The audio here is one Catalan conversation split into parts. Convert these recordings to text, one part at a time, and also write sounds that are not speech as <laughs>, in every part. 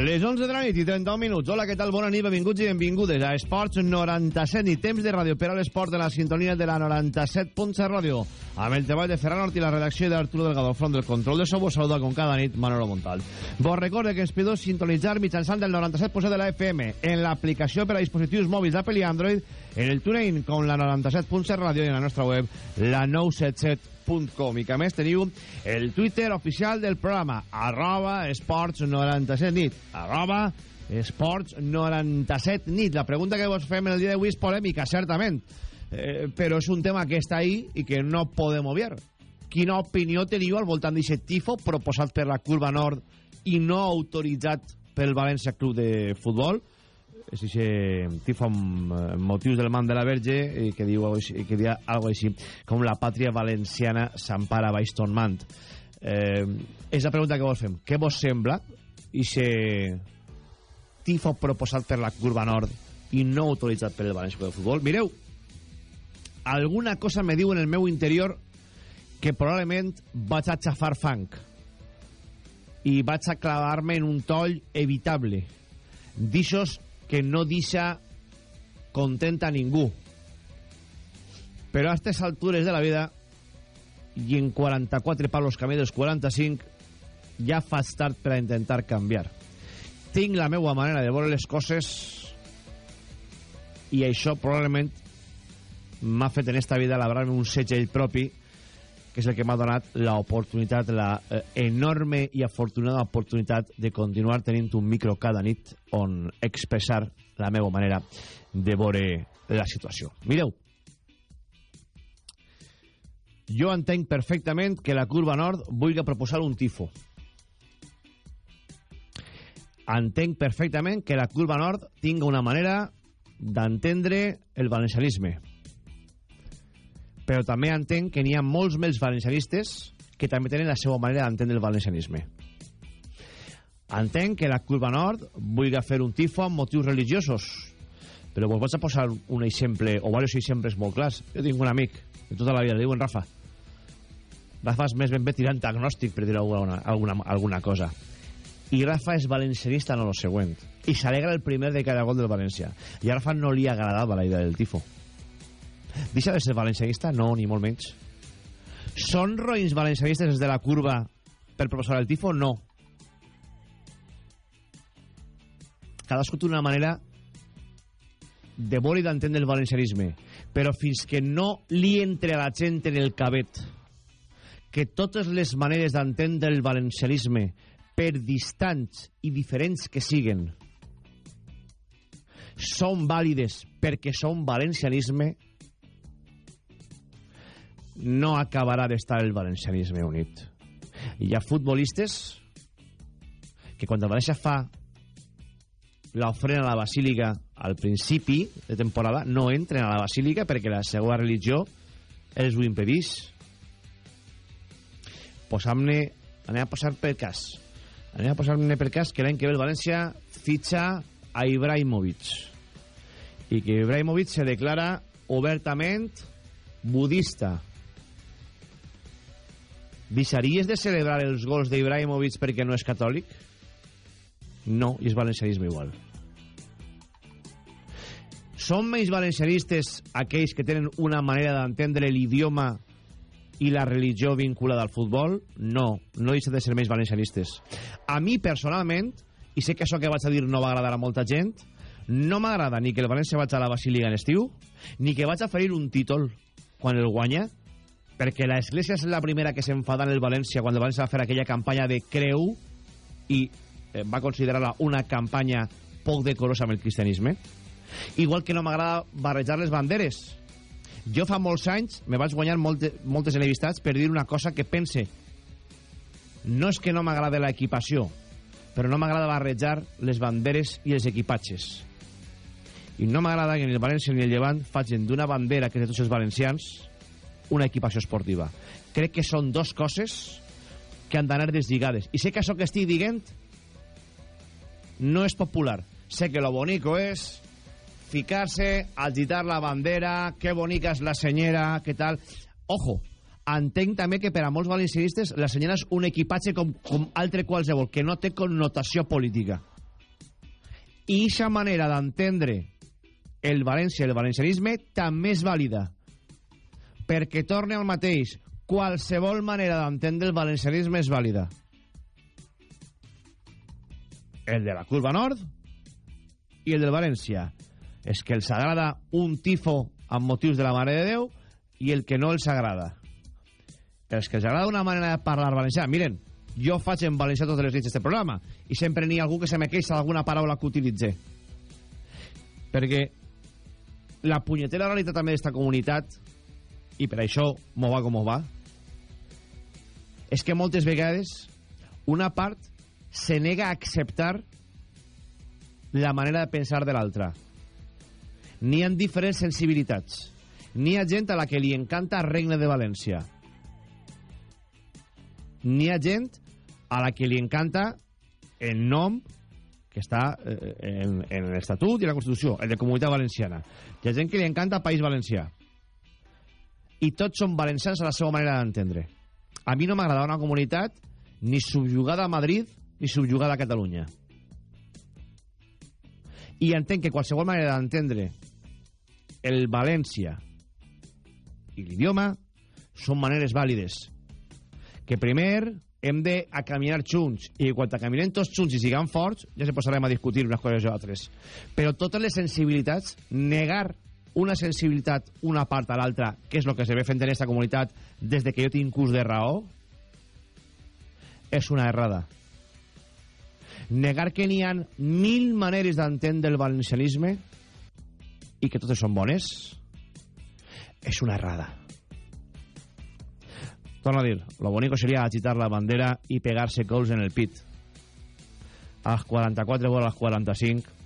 Les 11 de la nit i 31 minuts. Hola, què tal? Bona nit, benvinguts i benvingudes a Esports 97 i temps de ràdio per a l'esport de la sintonia de la 97.7 ràdio. Amb el treball de Ferran Orti i la redacció d'Arturo Delgado front del control de so, vos saluda com cada nit Manolo Montal. Vos recorde que ens podeu sintonitzar mitjançant el 97.7 de la FM en l'aplicació per a dispositius mòbils d'Apple i Android, en el TuneIn com la 97.7 ràdio i en la nostra web la 977.com i que més teniu el Twitter oficial del programa arroba esports 97 nit. Arroba esports 97 nit. La pregunta que vos fem el dia d'avui és polèmica certament. Eh, però és un tema que està ahí i que no podem obviar. Quina opinió teniu al voltant d'aquest tifo proposat per la curva nord i no autoritzat pel València Club de Futbol és aquest tifo amb eh, motius del man de la Verge i que diu que diu algo així com la pàtria valenciana s'empara baix ton mant. Eh, és la pregunta que vos fem. Què vos sembla i se tifo proposat per la curva nord i no autoritzat per el València de Futbol? Mireu alguna cosa me diu en el meu interior que probablement vaig a xafar fang i vaig a clavar-me en un toll evitable. D'ixos que no deixa contenta a ningú. Però a aquestes altures de la vida i en 44 palos camí dels 45 ja fa tard per a intentar canviar. Tinc la meua manera de veure les coses i això probablement m'ha fet en esta vida labrar-me un segell propi que és el que m'ha donat l'oportunitat, la eh, enorme i afortunada oportunitat de continuar tenint un micro cada nit on expressar la meva manera de veure la situació. Mireu, jo entenc perfectament que la curva nord vulgui proposar un tifo. Entenc perfectament que la curva nord tinga una manera d'entendre el valencianisme però també entenc que n'hi ha molts més valencianistes que també tenen la seva manera d'entendre el valencianisme. Entenc que la curva nord vulgui fer un tifo amb motius religiosos, però vos vaig a posar un exemple, o diversos exemples molt clars. Jo tinc un amic de tota la vida, li diuen Rafa. Rafa és més ben bé tirant agnòstic, per dir alguna, alguna, alguna cosa. I Rafa és valencianista, no lo següent. I s'alegra el primer de cada gol del València. I a Rafa no li agradava la idea del tifo. Deixa de ser valencianista? No, ni molt menys. Són roïns valencianistes des de la curva per proposar el tifo? No. Cadascú té una manera de veure i d'entendre el valencianisme, però fins que no li entre a la gent en el cabet que totes les maneres d'entendre el valencianisme, per distants i diferents que siguen, són vàlides perquè són valencianisme, no acabarà d'estar el valencianisme unit. Hi ha futbolistes que quan el València fa l'ofrena a la Basílica al principi de temporada no entren a la Basílica perquè la seva religió els ho impedís. Posam-ne... Anem a posar per cas. Anem a posar-ne per cas que l'any que ve el València fitxa a Ibrahimovic i que Ibrahimovic se declara obertament budista Deixaries de celebrar els gols d'Ibrahimovic perquè no és catòlic? No, i és valencianisme igual. Són menys valencianistes aquells que tenen una manera d'entendre l'idioma i la religió vinculada al futbol? No, no deixa de ser menys valencianistes. A mi, personalment, i sé que això que vaig a dir no va agradar a molta gent, no m'agrada ni que el València vaig a la Basílica en estiu, ni que vaig a ferir un títol quan el guanya, perquè l'Església és la primera que s'enfada en el València quan el València va fer aquella campanya de creu i eh, va considerar-la una campanya poc decorosa amb el cristianisme. Igual que no m'agrada barrejar les banderes. Jo fa molts anys me vaig guanyar molte, moltes enemistats per dir una cosa que pense. No és que no m'agrada l'equipació però no m'agrada barrejar les banderes i els equipatges. I no m'agrada que ni el València ni el Llevant facin d'una bandera que és de tots els valencians una equipació esportiva. Crec que són dos coses que han d'anar deslligades. I sé que això que estic dient no és popular. Sé que lo bonico és ficar-se, agitar la bandera, que bonica és la senyera, què tal... Ojo, entenc també que per a molts valencianistes la senyera és un equipatge com, com altre qualsevol, que no té connotació política. I aquesta manera d'entendre el València el valencianisme també és vàlida. Perquè torne al mateix, qualsevol manera d'entendre el valencianisme és vàlida. El de la curva nord i el del València. És que els agrada un tifo amb motius de la Mare de Déu i el que no els agrada. Els que els agrada una manera de parlar valencià. Miren, jo faig en valencià totes les nits este programa i sempre n'hi ha algú que se me queixa d'alguna paraula que utilitze. Perquè la punyetera realitat també d'esta comunitat i per això m'ho va com ho va és que moltes vegades una part se nega a acceptar la manera de pensar de l'altra. N'hi ha diferents sensibilitats. N'hi ha gent a la que li encanta Regne de València. N'hi ha gent a la que li encanta el nom que està eh, en, en l'Estatut i la Constitució, el de Comunitat Valenciana. Hi ha gent que li encanta País Valencià. I tots són valencians a la seva manera d'entendre. A mi no m'agrada una comunitat ni subjugada a Madrid ni subjugada a Catalunya. I entenc que qualsevol manera d'entendre el València i l'idioma són maneres vàlides. Que primer hem de a caminar junts i quan caminem tots junts i siguem forts ja se posarem a discutir unes coses o altres però totes les sensibilitats negar una sensibilitat una part a l'altra que és el que se ve fent en aquesta comunitat des de que jo tinc curs de raó és una errada. Negar que n'hi ha mil maneres d'entendre el valencianisme i que totes són bones és una errada. Torno a dir, lo bonito sería agitar la bandera y pegarse gols en el pit. A les 44 o a les 45,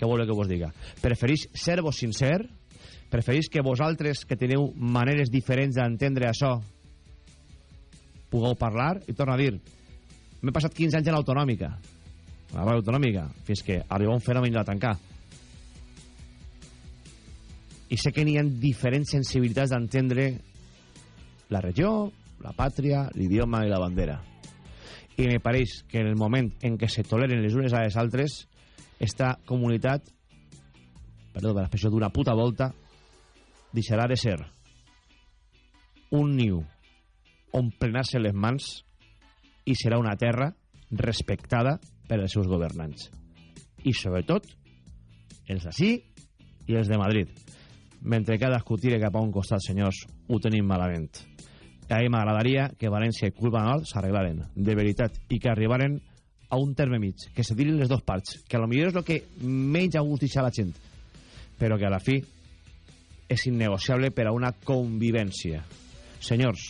què voleu que vos diga? Preferís ser vos sincer? Preferís que vosaltres, que teniu maneres diferents d'entendre això, pugueu parlar? I torno a dir, m'he passat 15 anys a l'autonòmica, la autonòmica, fins que arriba un fenomen la tancar. I sé que n'hi ha diferents sensibilitats d'entendre la regió, la pàtria, l'idioma i la bandera. I me pareix que en el moment en què se toleren les unes a les altres, esta comunitat, perdó per l'expressió d'una puta volta, deixarà de ser un niu on plenar-se les mans i serà una terra respectada per els seus governants. I sobretot, els d'ací i els de Madrid. Mentre cadascú tire cap a un costat, senyors, ho tenim malament a mi m'agradaria que València i Club Nord s'arreglaren, de veritat, i que arribaren a un terme mig, que se dirin les dos parts, que a lo millor és el que menys ha gust deixar la gent, però que a la fi és innegociable per a una convivència. Senyors,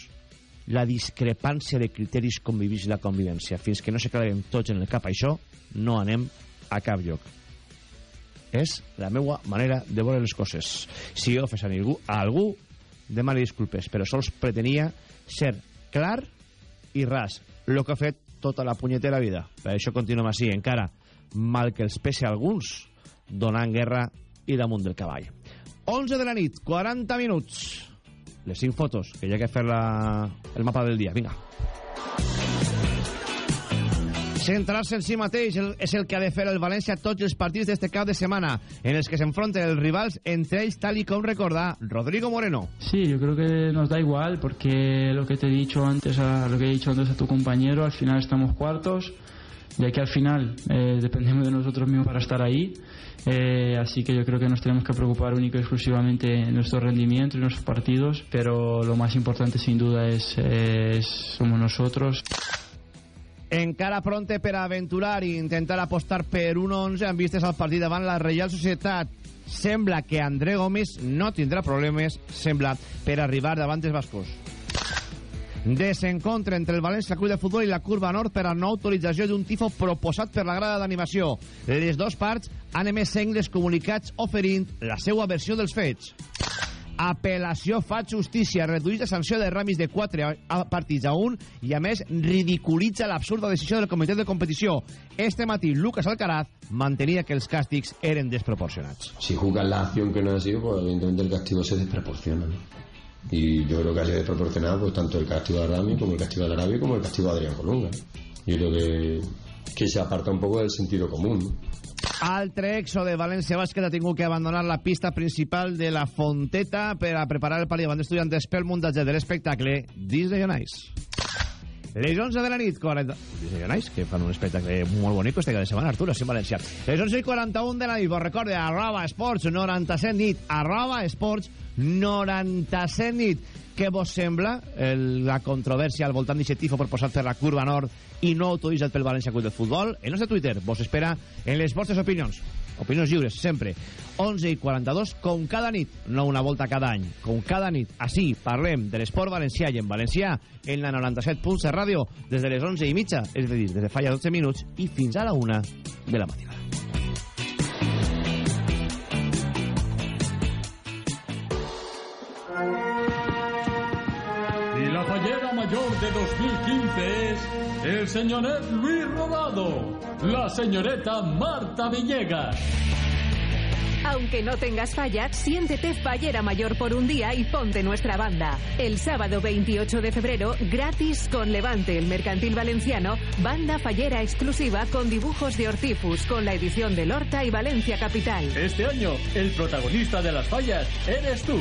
la discrepància de criteris convivís la convivència. Fins que no quedem tots en el cap això, no anem a cap lloc. És la meva manera de veure les coses. Si jo fes a, ningú, a algú, demani disculpes, però sols pretenia ser clar i ras, el que ha fet tota la punyetera vida. Per això continuem així, encara, mal que els pese a alguns, donant guerra i damunt del cavall. 11 de la nit, 40 minuts. Les 5 fotos, que hi ha que fer la... el mapa del dia. Vinga. Centrar-se en si mateix és el que ha de fer el València tots els partits d'este cap de setmana, en els que s'enfronten els rivals entre ells, tal y com recordar Rodrigo Moreno. Sí, yo creo que nos da igual, porque lo que te he dicho antes, a, lo que he dicho antes a tu compañero, al final estamos cuartos, ya que al final eh, dependemos de nosotros mismos para estar ahí. Eh, así que yo creo que nos tenemos que preocupar único y exclusivamente en nuestro rendimiento y nuestros partidos, pero lo más importante sin duda es, es somos nosotros. Encara pronte per aventurar i intentar apostar per un 11 en vistes al partit davant la Reial Societat. Sembla que André Gómez no tindrà problemes, sembla, per arribar davant dels bascos. Desencontre entre el València Club de Futbol i la Curva Nord per a no autorització d'un tifo proposat per la grada d'animació. Les dues parts han emès sengles comunicats oferint la seva versió dels fets. Apel·lació fa justícia, reduït la sanció de Ramis de 4 partits a 1 i a més ridiculitza l'absurda decisió del comitè de competició. Este matí Lucas Alcaraz mantenia que els càstigs eren desproporcionats. Si juzgan la acción que no ha sido, pues evidentemente el castigo se desproporciona. Y yo creo que ha sido desproporcionado pues, tanto el castigo de Rami como el castigo de Arabia como el castigo de Adrián Colunga. Yo creo que, que se aparta un poco del sentido común. Altre exo de València Bàsquet ha tingut que abandonar la pista principal de la Fonteta per a preparar el pal davant d'estudiantes pel muntatge de l'espectacle Disney on Ice. Les 11 de la nit, 40... Disney on Ice, que fan un espectacle molt bonic este cada setmana, Arturo, així en València. Les 11 i 41 de la nit, vos recorde, arroba esports 97 nit, arroba esports 97 nit. Què vos sembla el, la controvèrsia al voltant d'aquest tifo per posar-se la curva nord i no autoritzat pel València Club de Futbol? El nostre Twitter vos espera en les vostres opinions. Opinions lliures, sempre. 11 i 42, com cada nit, no una volta cada any, com cada nit. Així parlem de l'esport valencià i en valencià en la 97 Punts ràdio des de les 11 i mitja, és a dir, des de fa ja 12 minuts i fins a la una de la matinada. El señoret Luis Rodado, la señoreta Marta Villegas. Aunque no tengas falla, siéntete fallera mayor por un día y ponte nuestra banda. El sábado 28 de febrero, gratis con Levante, el mercantil valenciano, banda fallera exclusiva con dibujos de Ortifus, con la edición de Lorta y Valencia Capital. Este año, el protagonista de las fallas eres tú.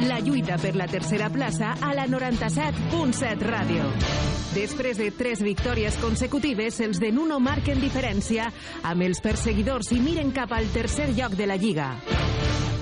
La lluita per la tercera plaça a la 97.7 Ràdio. Després de tres victòries consecutives, els de Nuno marquen diferència amb els perseguidors i miren cap al tercer lloc de la Lliga.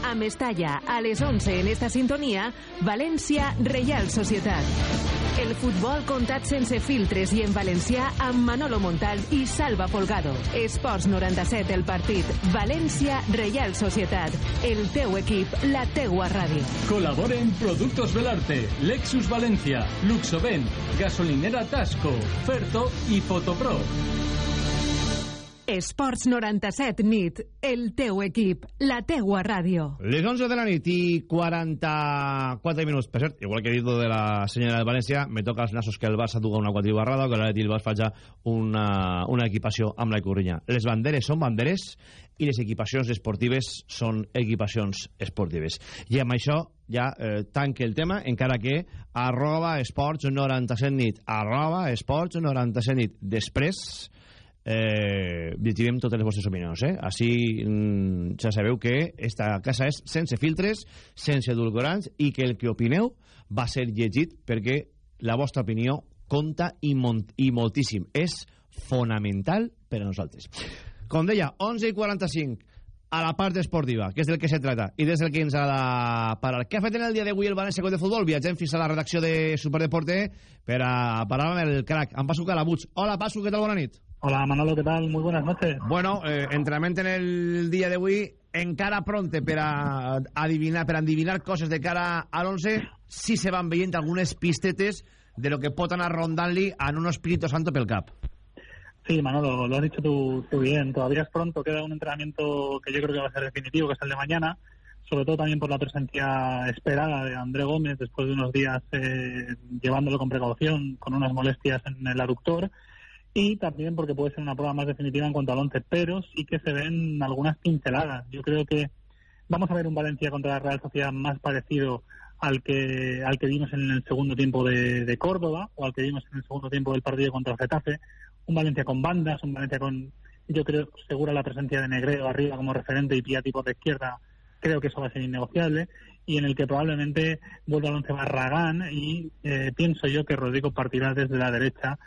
A Mestalla, a les 11 en esta sintonia, València, Reial Societat. El futbol comptat sense filtres i en valencià amb Manolo Montal i Salva Folgado. Esports 97, el partit. València, Reial Societat. El teu equip, la teua ràdio. Colaboren Productos Belarte, Lexus Valencia, Luxoven, Gasolinera Tasco, Ferto y Fotopro. Esports 97 nit, el teu equip, la teua ràdio. Les 11 de la nit i 44 minuts. Per cert, igual que he dit de la senyora de València, me toca els nassos que el Barça duga una quadribarrada o que l'Atleti el Barça faci una, una equipació amb la Icorrinya. Les banderes són banderes i les equipacions esportives són equipacions esportives. I amb això ja eh, tanque el tema, encara que arroba esports 97 nit, arroba esports 97 nit. Després eh, llegirem totes les vostres opinions eh? així mm, ja sabeu que esta casa és sense filtres sense edulcorants i que el que opineu va ser llegit perquè la vostra opinió compta i, i moltíssim és fonamental per a nosaltres com deia, 11 i 45 a la part esportiva, que és del que se trata i des del que ens ha de parar. Què ha fet en el dia d'avui el València de Futbol? Viatgem fins a la redacció de Superdeporte per a parlar amb el crack, amb Pasu Calabuig. Hola, Pasu, què tal? Bona nit. Hola Manolo, ¿qué tal? Muy buenas noches. Bueno, eh, entrenamiento en el día de hoy encara pronte per a adivinar, per a adivinar coses de cara al 11 si se van veient algunes pistetes de lo que pot anar rondant-li en un Espíritu Santo pel cap. Sí, Manolo, lo has dicho tú, tú, bien. Todavía es pronto, queda un entrenamiento que yo creo que va a ser definitivo, que es el de mañana, sobre todo también por la presencia esperada de André Gómez después de unos días eh, llevándolo con precaución, con unas molestias en el aductor y también porque puede ser una prueba más definitiva en cuanto al once, pero sí que se ven algunas pinceladas. Yo creo que vamos a ver un Valencia contra la Real Sociedad más parecido al que al que vimos en el segundo tiempo de, de Córdoba o al que vimos en el segundo tiempo del partido contra el Getafe. Un Valencia con bandas, un Valencia con, yo creo, segura la presencia de Negredo arriba como referente y Piatti por la izquierda. Creo que eso va a ser innegociable y en el que probablemente vuelva al once Barragán y eh, pienso yo que Rodrigo partirá desde la derecha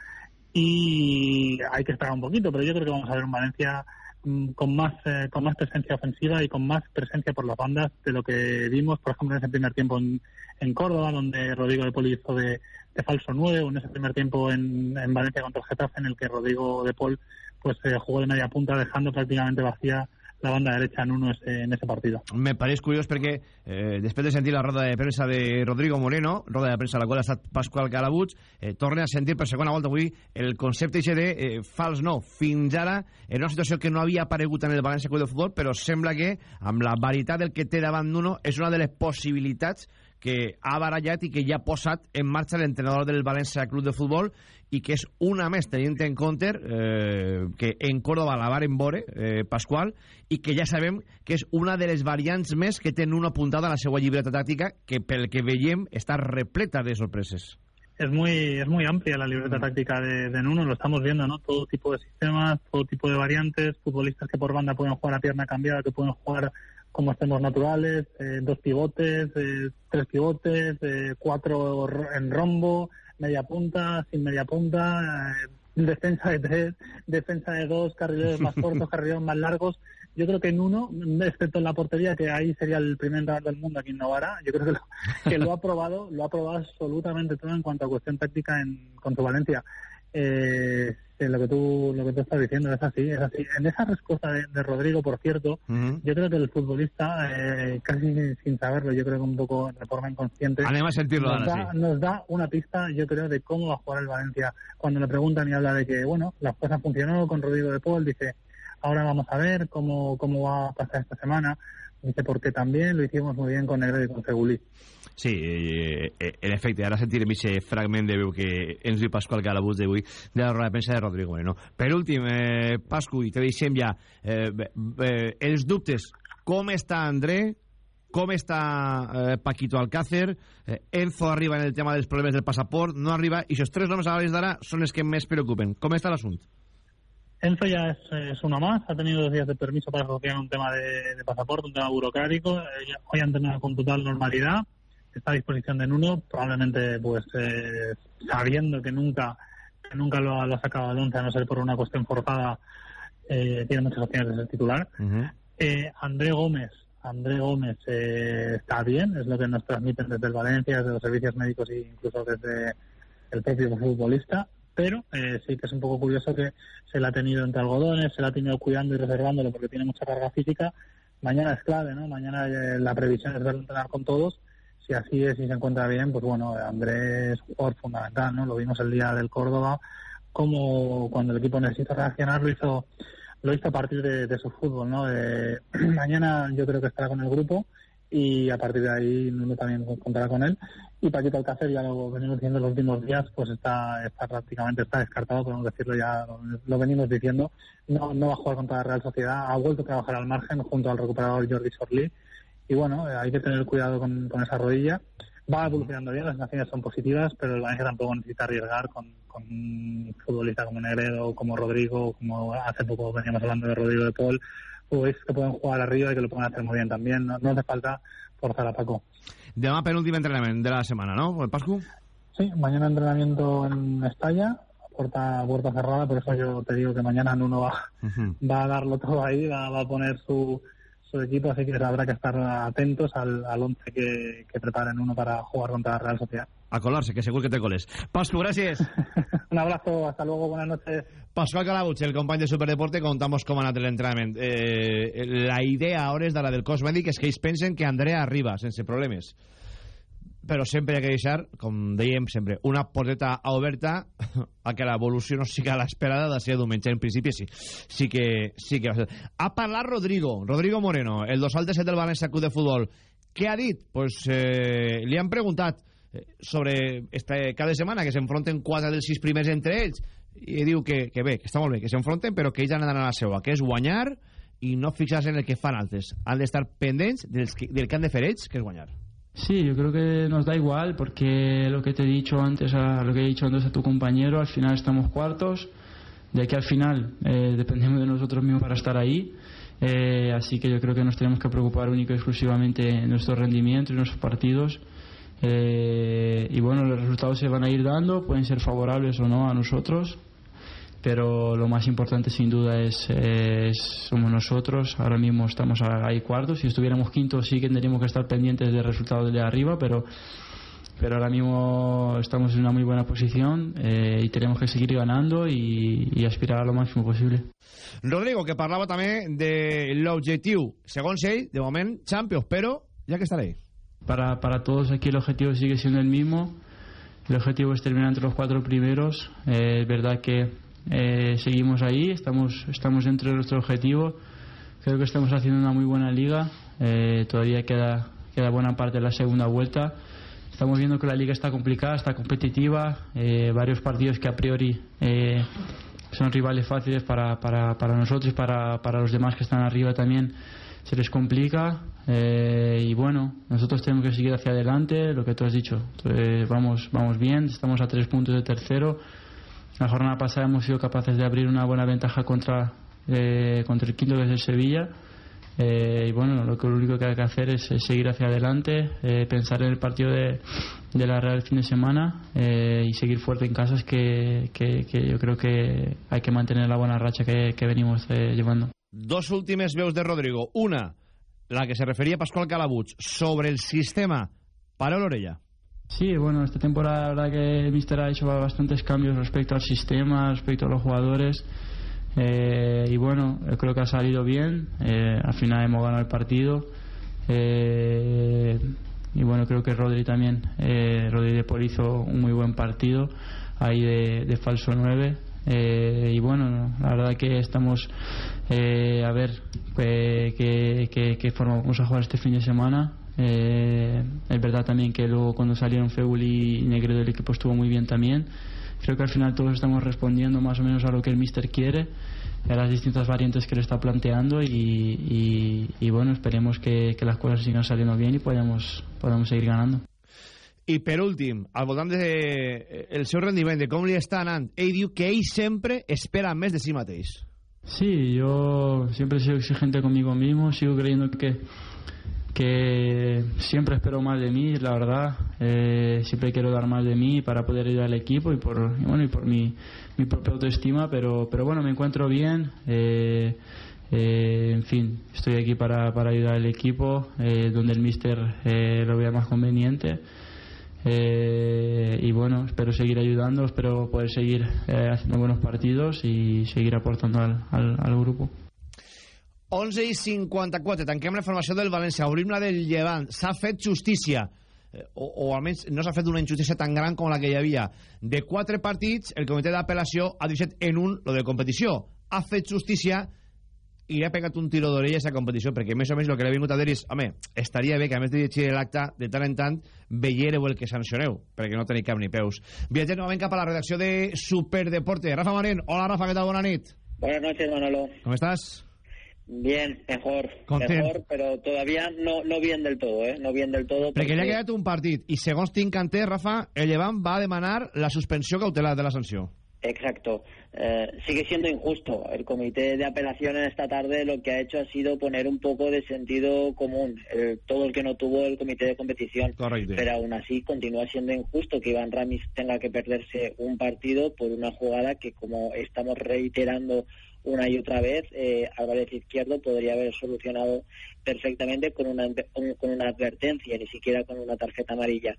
y hay que esperar un poquito, pero yo creo que vamos a ver un Valencia mm, con más eh, con más presencia ofensiva y con más presencia por las bandas de lo que vimos, por ejemplo, en ese primer tiempo en, en Córdoba, donde Rodrigo de Pol hizo de, de falso 9, o en ese primer tiempo en, en Valencia contra el Getafe, en el que Rodrigo de Paul pues eh, jugó de media punta, dejando prácticamente vacía la banda derecha en uno ese, en ese partido. Me pareix curiós perquè eh, després de sentir la roda de premsa de Rodrigo Moreno, roda de premsa a la qual ha estat Pasqual eh, torna a sentir per segona volta avui el concepte de eh, fals no. Fins ara, en una situació que no havia aparegut en el València Club de Futbol, però sembla que amb la veritat del que té davant d'uno és una de les possibilitats que ha barallat i que ja ha posat en marxa l'entrenador del València Club de Futbol i que és una més tenint en compte eh, que en Córdoba la varen veure, eh, Pasqual, i que ja sabem que és una de les variants més que tenen una apuntada a la seva llibreta tàctica que pel que veiem està repleta de sorpreses. es muy es muy amplia la libreta táctica de, de Nuno, lo estamos viendo, ¿no? Todo tipo de sistemas, todo tipo de variantes, futbolistas que por banda pueden jugar a pierna cambiada, que pueden jugar como extremos naturales, eh, dos pivotes, eh, tres pivotes, eh, cuatro ro- en rombo, media punta, sin media punta, eh, defensa de tres, defensa de dos, carrileros más cortos, <laughs> carrileros más largos. Yo creo que en uno, excepto en la portería, que ahí sería el primer entrenador del mundo aquí innovara, yo creo que lo, que lo ha probado, lo ha probado absolutamente todo en cuanto a cuestión táctica en, con su Valencia. Eh, lo que tú lo que tú estás diciendo es así, es así. En esa respuesta de, de Rodrigo, por cierto, yo creo que el futbolista, eh, casi sin saberlo, yo creo que un poco de forma inconsciente, Anem a sentir-lo nos, da, sí. nos da una pista, yo creo, de cómo va a jugar el Valencia. Cuando le preguntan y habla de que, bueno, las cosas funcionó con Rodrigo de Paul, dice, ahora vamos a ver cómo, cómo va a pasar esta semana. Dice, porque también lo hicimos muy bien con Negro y con Segulí. Sí, eh, eh, en efecte, ara sentirem aquest fragment de veu que ens diu Pasqual Galabús d'avui de la roda de premsa de Rodrigo Moreno. Per últim, eh, Pascu, i te deixem ja, eh, eh, els dubtes, com està André, com està eh, Paquito Alcácer, eh, Enzo arriba en el tema dels problemes del passaport, no arriba, i aquests tres noms a l'hora d'ara són els que més preocupen. Com està l'assunt? Enzo ya es, es uno más, ha tenido dos días de permiso para solucionar un tema de, de pasaporte, un tema burocrático. Eh, hoy han entrenado con total normalidad, está a disposición de Nuno, probablemente pues eh, sabiendo que nunca que nunca lo, ha- lo ha sacado al once, a no ser por una cuestión forzada, eh, tiene muchas opciones de ser titular. Eh, André Gómez, André Gómez eh, está bien, es lo que nos transmiten desde el Valencia, desde los servicios médicos e incluso desde el propio futbolista, pero eh, sí que es un poco curioso que se le ha tenido entre algodones, se le ha tenido cuidando y reservándolo porque tiene mucha carga física. Mañana es clave, ¿no? Mañana eh, la previsión es verlo entrenar con todos. Si así es y se encuentra bien, pues bueno, André es un jugador fundamental, ¿no? Lo vimos el día del Córdoba, como cuando el equipo necesita reaccionar lo hizo lo hizo a partir de, su fútbol, ¿no? De- <clears throat> mañana yo creo que estará con el grupo y a partir de ahí Nuno también contará con él. Y Paquito Alcácer, ya lo venimos diciendo en los últimos días, pues está, está prácticamente está descartado, podemos decirlo ya, lo, lo venimos diciendo. No, no va a jugar contra la Real Sociedad, ha vuelto a trabajar al margen junto al recuperador Jordi Sorli. Y bueno, eh, hay que tener cuidado con, con esa rodilla. Va evolucionando bien, las sensaciones son positivas, pero el Valencia tampoco necesita arriesgar con, con un futbolista como Negredo, como Rodrigo, como hace poco veníamos hablando de Rodrigo de Paul, pues que pueden jugar arriba y que lo pueden hacer muy bien también. No, no hace falta forzar a Paco. Demà penúltim entrenament de la setmana, no, el Pascu? Sí, mañana entrenamiento en Estalla, puerta, puerta cerrada, por eso yo te digo que mañana Nuno va, va a darlo todo ahí, va, va a poner su, su equipo, así que habrá que estar atentos al, al once que, que preparen uno para jugar contra la Real Sociedad. A colar-se, que segur que te coles. Pascu, gràcies. <laughs> Un abrazo, hasta luego, buenas noches. Pascual Calabuig, el company de Superdeporte, contamos com ha anat l'entrenament. Eh, la idea a hores d'ara del cos mèdic és que ells pensen que Andrea arriba sense problemes. Però sempre hi ha que deixar, com dèiem sempre, una porteta oberta a que l'evolució no siga l'esperada de ser diumenge. En principi sí, sí que, sí que va ser. Ha parlat Rodrigo, Rodrigo Moreno, el dorsal de del València Club de Futbol. Què ha dit? Pues eh, li han preguntat eh, sobre este, cada setmana que s'enfronten quatre dels sis primers entre ells i diu que, que bé, que està molt bé, que s'enfronten però que ells han d'anar a la seua, que és guanyar i no fixar-se en el que fan altres. Han d'estar pendents del, del que han de fer ells, que és guanyar. Sí, yo creo que nos da igual porque lo que te he dicho antes, a, lo que he dicho antes a tu compañero, al final estamos cuartos, de aquí al final eh, dependemos de nosotros mismos para estar ahí. Eh, así que yo creo que nos tenemos que preocupar único y exclusivamente en nuestro rendimiento y nuestros partidos. Eh, y bueno, los resultados se van a ir dando, pueden ser favorables o no a nosotros, pero lo más importante sin duda es, es somos nosotros. Ahora mismo estamos ahí cuartos. Si estuviéramos quintos sí que tendríamos que estar pendientes de resultados de arriba, pero pero ahora mismo estamos en una muy buena posición eh, y tenemos que seguir ganando y, y aspirar a lo máximo posible. Rodrigo, que parlava també de l'objectiu, segons ell, de moment, Champions, però ja que estaré. Para, para todos aquí el objetivo sigue siendo el mismo. El objetivo es terminar entre los cuatro primeros. Eh, es verdad que eh, seguimos ahí, estamos, estamos dentro de nuestro objetivo. Creo que estamos haciendo una muy buena liga. Eh, todavía queda, queda buena parte de la segunda vuelta. Estamos viendo que la liga está complicada, está competitiva. Eh, varios partidos que a priori eh, son rivales fáciles para, para, para nosotros y para, para los demás que están arriba también se les complica eh, y bueno, nosotros tenemos que seguir hacia adelante, lo que tú has dicho, eh, vamos, vamos bien, estamos a tres puntos de tercero, la jornada pasada hemos sido capaces de abrir una buena ventaja contra, eh, contra el quinto que es el Sevilla eh, y bueno, lo, que, lo único que hay que hacer es, es seguir hacia adelante, eh, pensar en el partido de, de la Real el fin de semana eh, y seguir fuerte en casas que, que, que, yo creo que hay que mantener la buena racha que, que venimos eh, llevando. Dos últimes veus de Rodrigo. Una, la que se refería Pascual Calabuig, sobre el sistema. Para l'orella. Sí, bueno, esta temporada la verdad que el Mister ha hecho bastantes cambios respecto al sistema, respecto a los jugadores. Eh, y bueno, yo creo que ha salido bien. Eh, al final hemos ganado el partido. Eh, y bueno, creo que Rodri también, eh, Rodri de Paul hizo un muy buen partido ahí de, falso 9. Eh, y bueno, la verdad que estamos eh, a ver eh, qué, qué, qué forma vamos a jugar este fin de semana. Eh, es verdad también que luego cuando salieron Feul y Negredo el equipo estuvo muy bien también. Creo que al final todos estamos respondiendo más o menos a lo que el Mister quiere, a las distintas variantes que le está planteando y, y, y bueno, esperemos que, que, las cosas sigan saliendo bien y podamos, podamos seguir ganando. I per últim, al voltant de eh, el seu rendiment, de com li està anant, ell diu que ell sempre espera més de si mateix. Sí, yo siempre he sido exigente conmigo mismo, sigo creyendo que que siempre espero más de mí, la verdad. Eh, siempre quiero dar más de mí para poder ayudar al equipo y por, bueno, y por mi, mi propia autoestima, pero, pero bueno, me encuentro bien. Eh, eh, en fin, estoy aquí para, para ayudar al equipo, eh, donde el míster eh, lo vea más conveniente. Y bueno, espero seguir ayudando, espero poder seguir haciendo buenos partidos y seguir aportando al, al grupo. 11 i 54, tanquem la informació del València, obrim la del Llevant. S'ha fet justícia, eh, o, o almenys no s'ha fet una injustícia tan gran com la que hi havia. De quatre partits, el comitè d'apel·lació ha deixat en un lo de competició. Ha fet justícia i li ha pegat un tiro d'orella a competició, perquè més o menys el que l'he vingut a dir és, home, estaria bé que a més de llegir l'acte, de tant en tant, veiéreu el que sancioneu, perquè no teniu cap ni peus. Viatgem novament cap a la redacció de Superdeporte. Rafa Marín, hola Rafa, què tal? Bona nit. Buenas noches, Manolo. ¿Cómo estás? Bien, mejor, mejor, pero todavía no, no bien del todo, ¿eh? No bien del todo. Perquè li ha quedat un partit i segons tinc entès, Rafa, el Llevant va demanar la suspensió cautelar de la sanció. Exacto. Eh, sigue siendo injusto. El comité de apelaciones esta tarde lo que ha hecho ha sido poner un poco de sentido común. El- todo el que no tuvo el comité de competición. Correcto. Pero aún así continúa siendo injusto que Iván Ramis tenga que perderse un partido por una jugada que, como estamos reiterando una y otra vez, eh, Álvarez Izquierdo podría haber solucionado perfectamente con una, con una advertencia, ni siquiera con una tarjeta amarilla.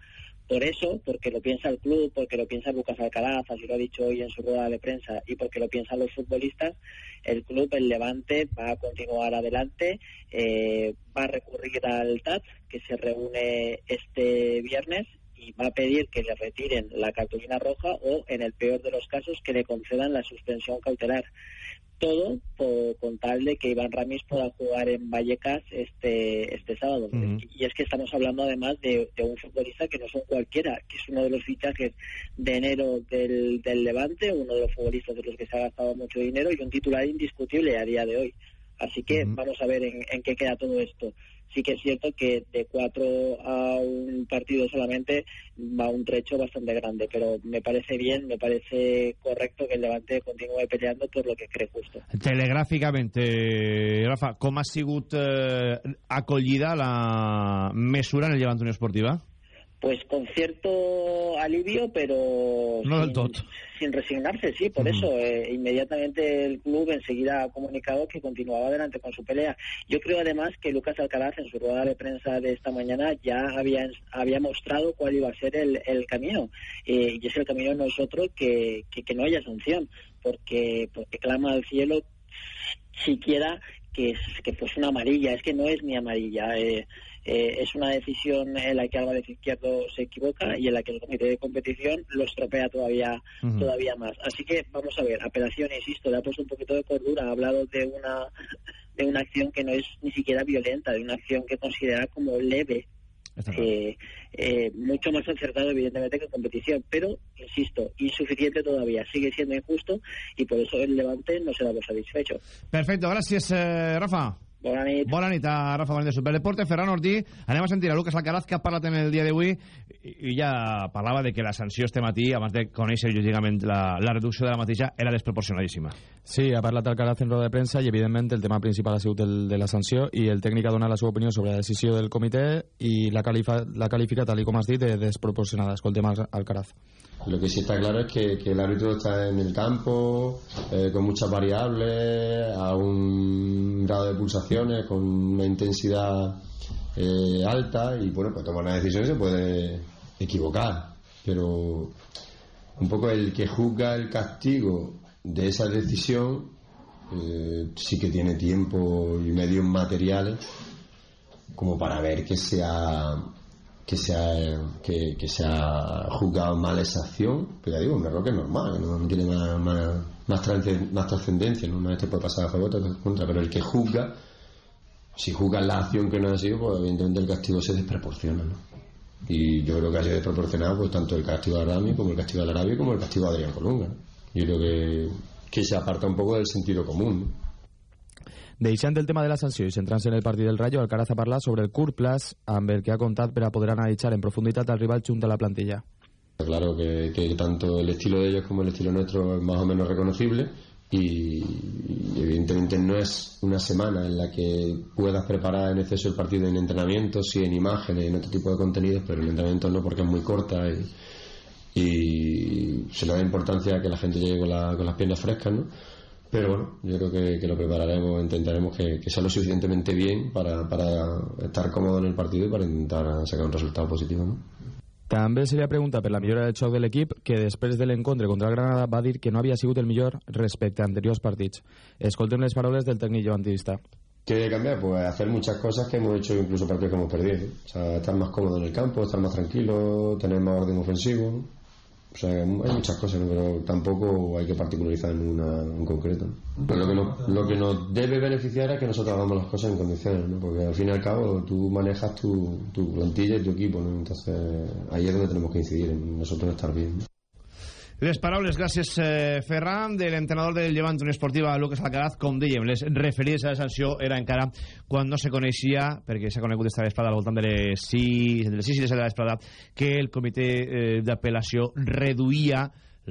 Por eso, porque lo piensa el club, porque lo piensa Lucas Alcaraz, así lo ha dicho hoy en su rueda de prensa, y porque lo piensan los futbolistas, el club, el Levante, va a continuar adelante, eh, va a recurrir al TAT, que se reúne este viernes, y va a pedir que le retiren la cartulina roja o, en el peor de los casos, que le concedan la suspensión cautelar. Todo por, con tal de que Iván Ramis pueda jugar en Vallecas este, este sábado. Y es que estamos hablando además de, de un futbolista que no son cualquiera, que es uno de los fichajes de enero del, del Levante, uno de los futbolistas de los que se ha gastado mucho dinero y un titular indiscutible a día de hoy. Así que vamos a ver en, en qué queda todo esto sí que es cierto que de cuatro a un partido solamente va un trecho bastante grande, pero me parece bien, me parece correcto que el Levante continúe peleando por lo que cree justo. Telegràficamente, Rafa, com ha sigut eh, acollida la mesura en el Llevant Unió Esportiva? Pues con cierto alivio, pero no del todo. Sin resignarse, sí, por eso eh, inmediatamente el club enseguida ha comunicado que continuaba adelante con su pelea. Yo creo además que Lucas Alcaraz en su rueda de prensa de esta mañana ya había, había mostrado cuál iba a ser el, el camino. Eh, y es el camino de nosotros que, que, que, no haya sanción, porque, porque clama al cielo siquiera que, que fuese una amarilla, es que no es ni amarilla. Eh, eh, es una decisión en la que Álvarez Izquierdo se equivoca y en la que el comité de competición lo estropea todavía uh -huh. todavía más. Así que vamos a ver, apelación, insisto, le ha puesto un poquito de cordura, ha hablado de una de una acción que no es ni siquiera violenta, de una acción que considera como leve. Eh, eh, mucho más acertado evidentemente que competición, pero insisto, insuficiente todavía, sigue siendo injusto y por eso el Levante no se da por satisfecho. Perfecto, gracias eh, Rafa. Bona nit. Bona nit a Rafa Benet de Superdeporte. Ferran Ortí, anem a sentir a Lucas Alcaraz, que ha parlat en el dia d'avui ja parlava de que la sanció este matí, abans de conèixer lògicament la, la reducció de la mateixa, era desproporcionadíssima. Sí, ha parlat Alcaraz en roda de premsa i, evidentment, el tema principal ha sigut el de la sanció i el tècnic ha donat la seva opinió sobre la decisió del comitè i la, califa, la qualifica, tal com has dit, de desproporcionada. Escoltem Alcaraz. Lo que sí está claro es que, que el árbitro está en el campo, eh, con muchas variables, a un grado de pulsaciones, con una intensidad eh, alta y bueno, pues tomar una decisión se puede equivocar. Pero un poco el que juzga el castigo de esa decisión eh, sí que tiene tiempo y medios materiales como para ver que sea que se ha, que, se ha juzgado mal esa acción, pero ya digo, un error que es normal, no, tiene más, más, más trascendencia, ¿no? una vez te puede pasar a favor, otra contra, pero el que juzga, si juzga la acción que no ha sido, pues evidentemente el castigo se desproporciona, ¿no? Y yo creo que ha sido desproporcionado pues tanto el castigo de Arami como el castigo de Arabia como el castigo de Adrián Colunga. Yo creo que, que se aparta un poco del sentido común, ¿no? Deixant el tema de la sanció i centrant-se en el partit del Rayo, Alcaraz ha parlat sobre el curt plaç amb el que ha contat per a poder analitzar en profunditat al rival junt a la plantilla. Claro que, que tanto el estilo de ellos como el estilo nuestro es más o menos reconocible y, y, evidentemente no es una semana en la que puedas preparar en exceso el partido en entrenamiento, sí en imágenes, en otro tipo de contenidos, pero en entrenamiento no porque es muy corta y, y se le da importancia a que la gente llegue con, la, con las piernas frescas, ¿no? pero bueno, yo creo que, que lo prepararemos, intentaremos que, que, sea lo suficientemente bien para, para, estar cómodo en el partido y para intentar sacar un resultado positivo. ¿no? També se li ha preguntat per la millora del xoc de l'equip que després de l'encontre contra el Granada va dir que no havia sigut el millor respecte a anteriors partits. Escoltem les paraules del tècnic llevantista. ¿Qué cambiar? Pues hacer muchas cosas que hemos hecho incluso partidos que hemos perdido. O sea, estar más cómodo en el campo, estar más tranquilo, tener más orden ofensivo. O sea, hay muchas cosas, pero tampoco hay que particularizar en una en concreto. Lo que, nos, lo que nos debe beneficiar es que nosotros hagamos las cosas en condiciones, ¿no? porque al fin y al cabo tú manejas tu, tu plantilla y tu equipo, ¿no? entonces ahí es donde tenemos que incidir, en nosotros estar bien. Les paraules, gràcies eh, Ferran, de l'entrenador del Llevant Unió Esportiva, Lucas Alcaraz, com dèiem, les referides a la sanció era encara quan no se coneixia, perquè s'ha conegut esta vesprada al voltant de les 6, entre les 6 i les 7 de la vesprada, que el comitè eh, d'apel·lació reduïa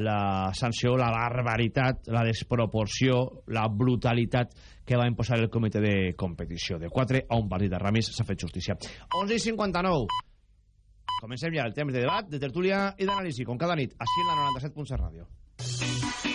la sanció, la barbaritat, la desproporció, la brutalitat que va imposar el comitè de competició. De 4 a un partit de Ramis s'ha fet justícia. 11 i 59. Comencem ja el temps de debat, de tertúlia i d'anàlisi, com cada nit, així en la 97.7 Ràdio.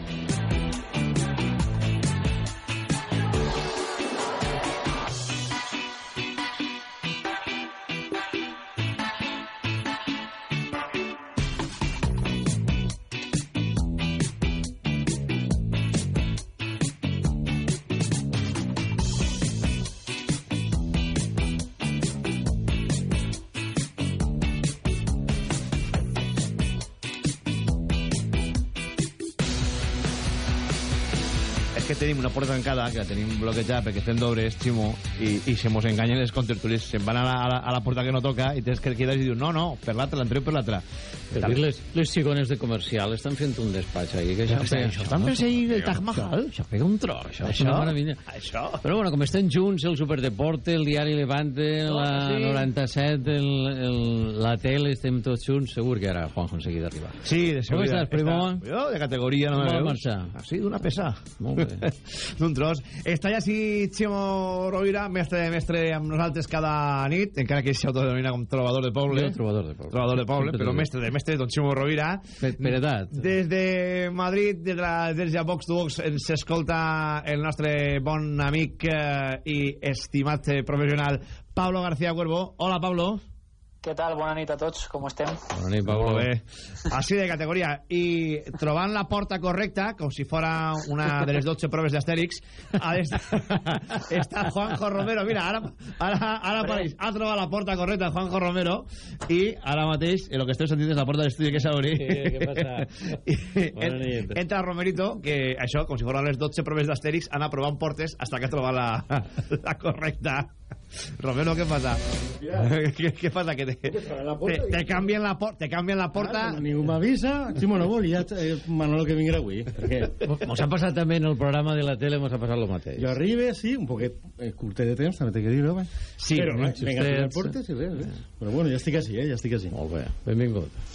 Que tenim una porta tancada, que la tenim bloquejada perquè estem d'obres, Ximo, i, i se mos enganyen les contertulis. Se'n van a la, a, la, a la porta que no toca i tens que quedar i diu, no, no, per l'altra, l'entreu per l'altra. Dir, les, les xigones de comercial estan fent un despatx aquí. Que això, Però pega, això estan fent ahir el Taj Mahal. Això, això pega un tro, això, és Això? una meravella. Això. Però bueno, com estan junts el Superdeporte, el diari Levante, la sí. 97, el, el, la tele, estem tots junts, segur que ara Juanjo en seguida arriba. Sí, de Com seguida. estàs, primo? Està- Jo, de categoria, no Com me veus? marxar? Ah, sí, d'una pesa. Molt bé. <laughs> D'un tros. Està ja així Ximo Rovira, mestre de mestre amb nosaltres cada nit, encara que s'autodenomina com trobador de poble. Jo, trobador de poble. Trobador de poble, però mestre de mestre, don Ximo Rovira. Edat. Des de Madrid, des de la, de Vox to Vox, ens escolta el nostre bon amic eh, i estimat eh, professional Pablo García Cuervo. Hola, Pablo. Què tal? Bona nit a tots, com estem? Bona nit, Pablo. Molt bé. Així de categoria. I trobant la porta correcta, com si fora una de les 12 proves d'Astèrix, <laughs> està Juanjo Romero. Mira, ara, ara, ara apareix. Ha trobat la porta correcta Juanjo Romero i ara mateix, el que esteu sentint és la porta de l'estudi que s'obri. Sí, què passa? <laughs> I Bona en- nit. Entra Romerito, que això, com si foren les 12 proves d'Astèrix, anar provant portes hasta que ha trobat la, <laughs> la correcta. <laughs> Romero, què passa? què, què passa? Que te, te, te canvien la, por, te canvien la porta... Ah, ningú m'avisa, vol, i ja eh, Manolo que vindrà avui. Perquè Mos ha passat també en el programa de la tele, mos ha passat el mateix. jo arribe, sí, un poquet eh, curtet de temps, també t'he que dir, home. Sí, però vinga, justets. tira portes i res, res. Però bueno, ja estic així, eh, ja estic així. Molt bé, benvingut.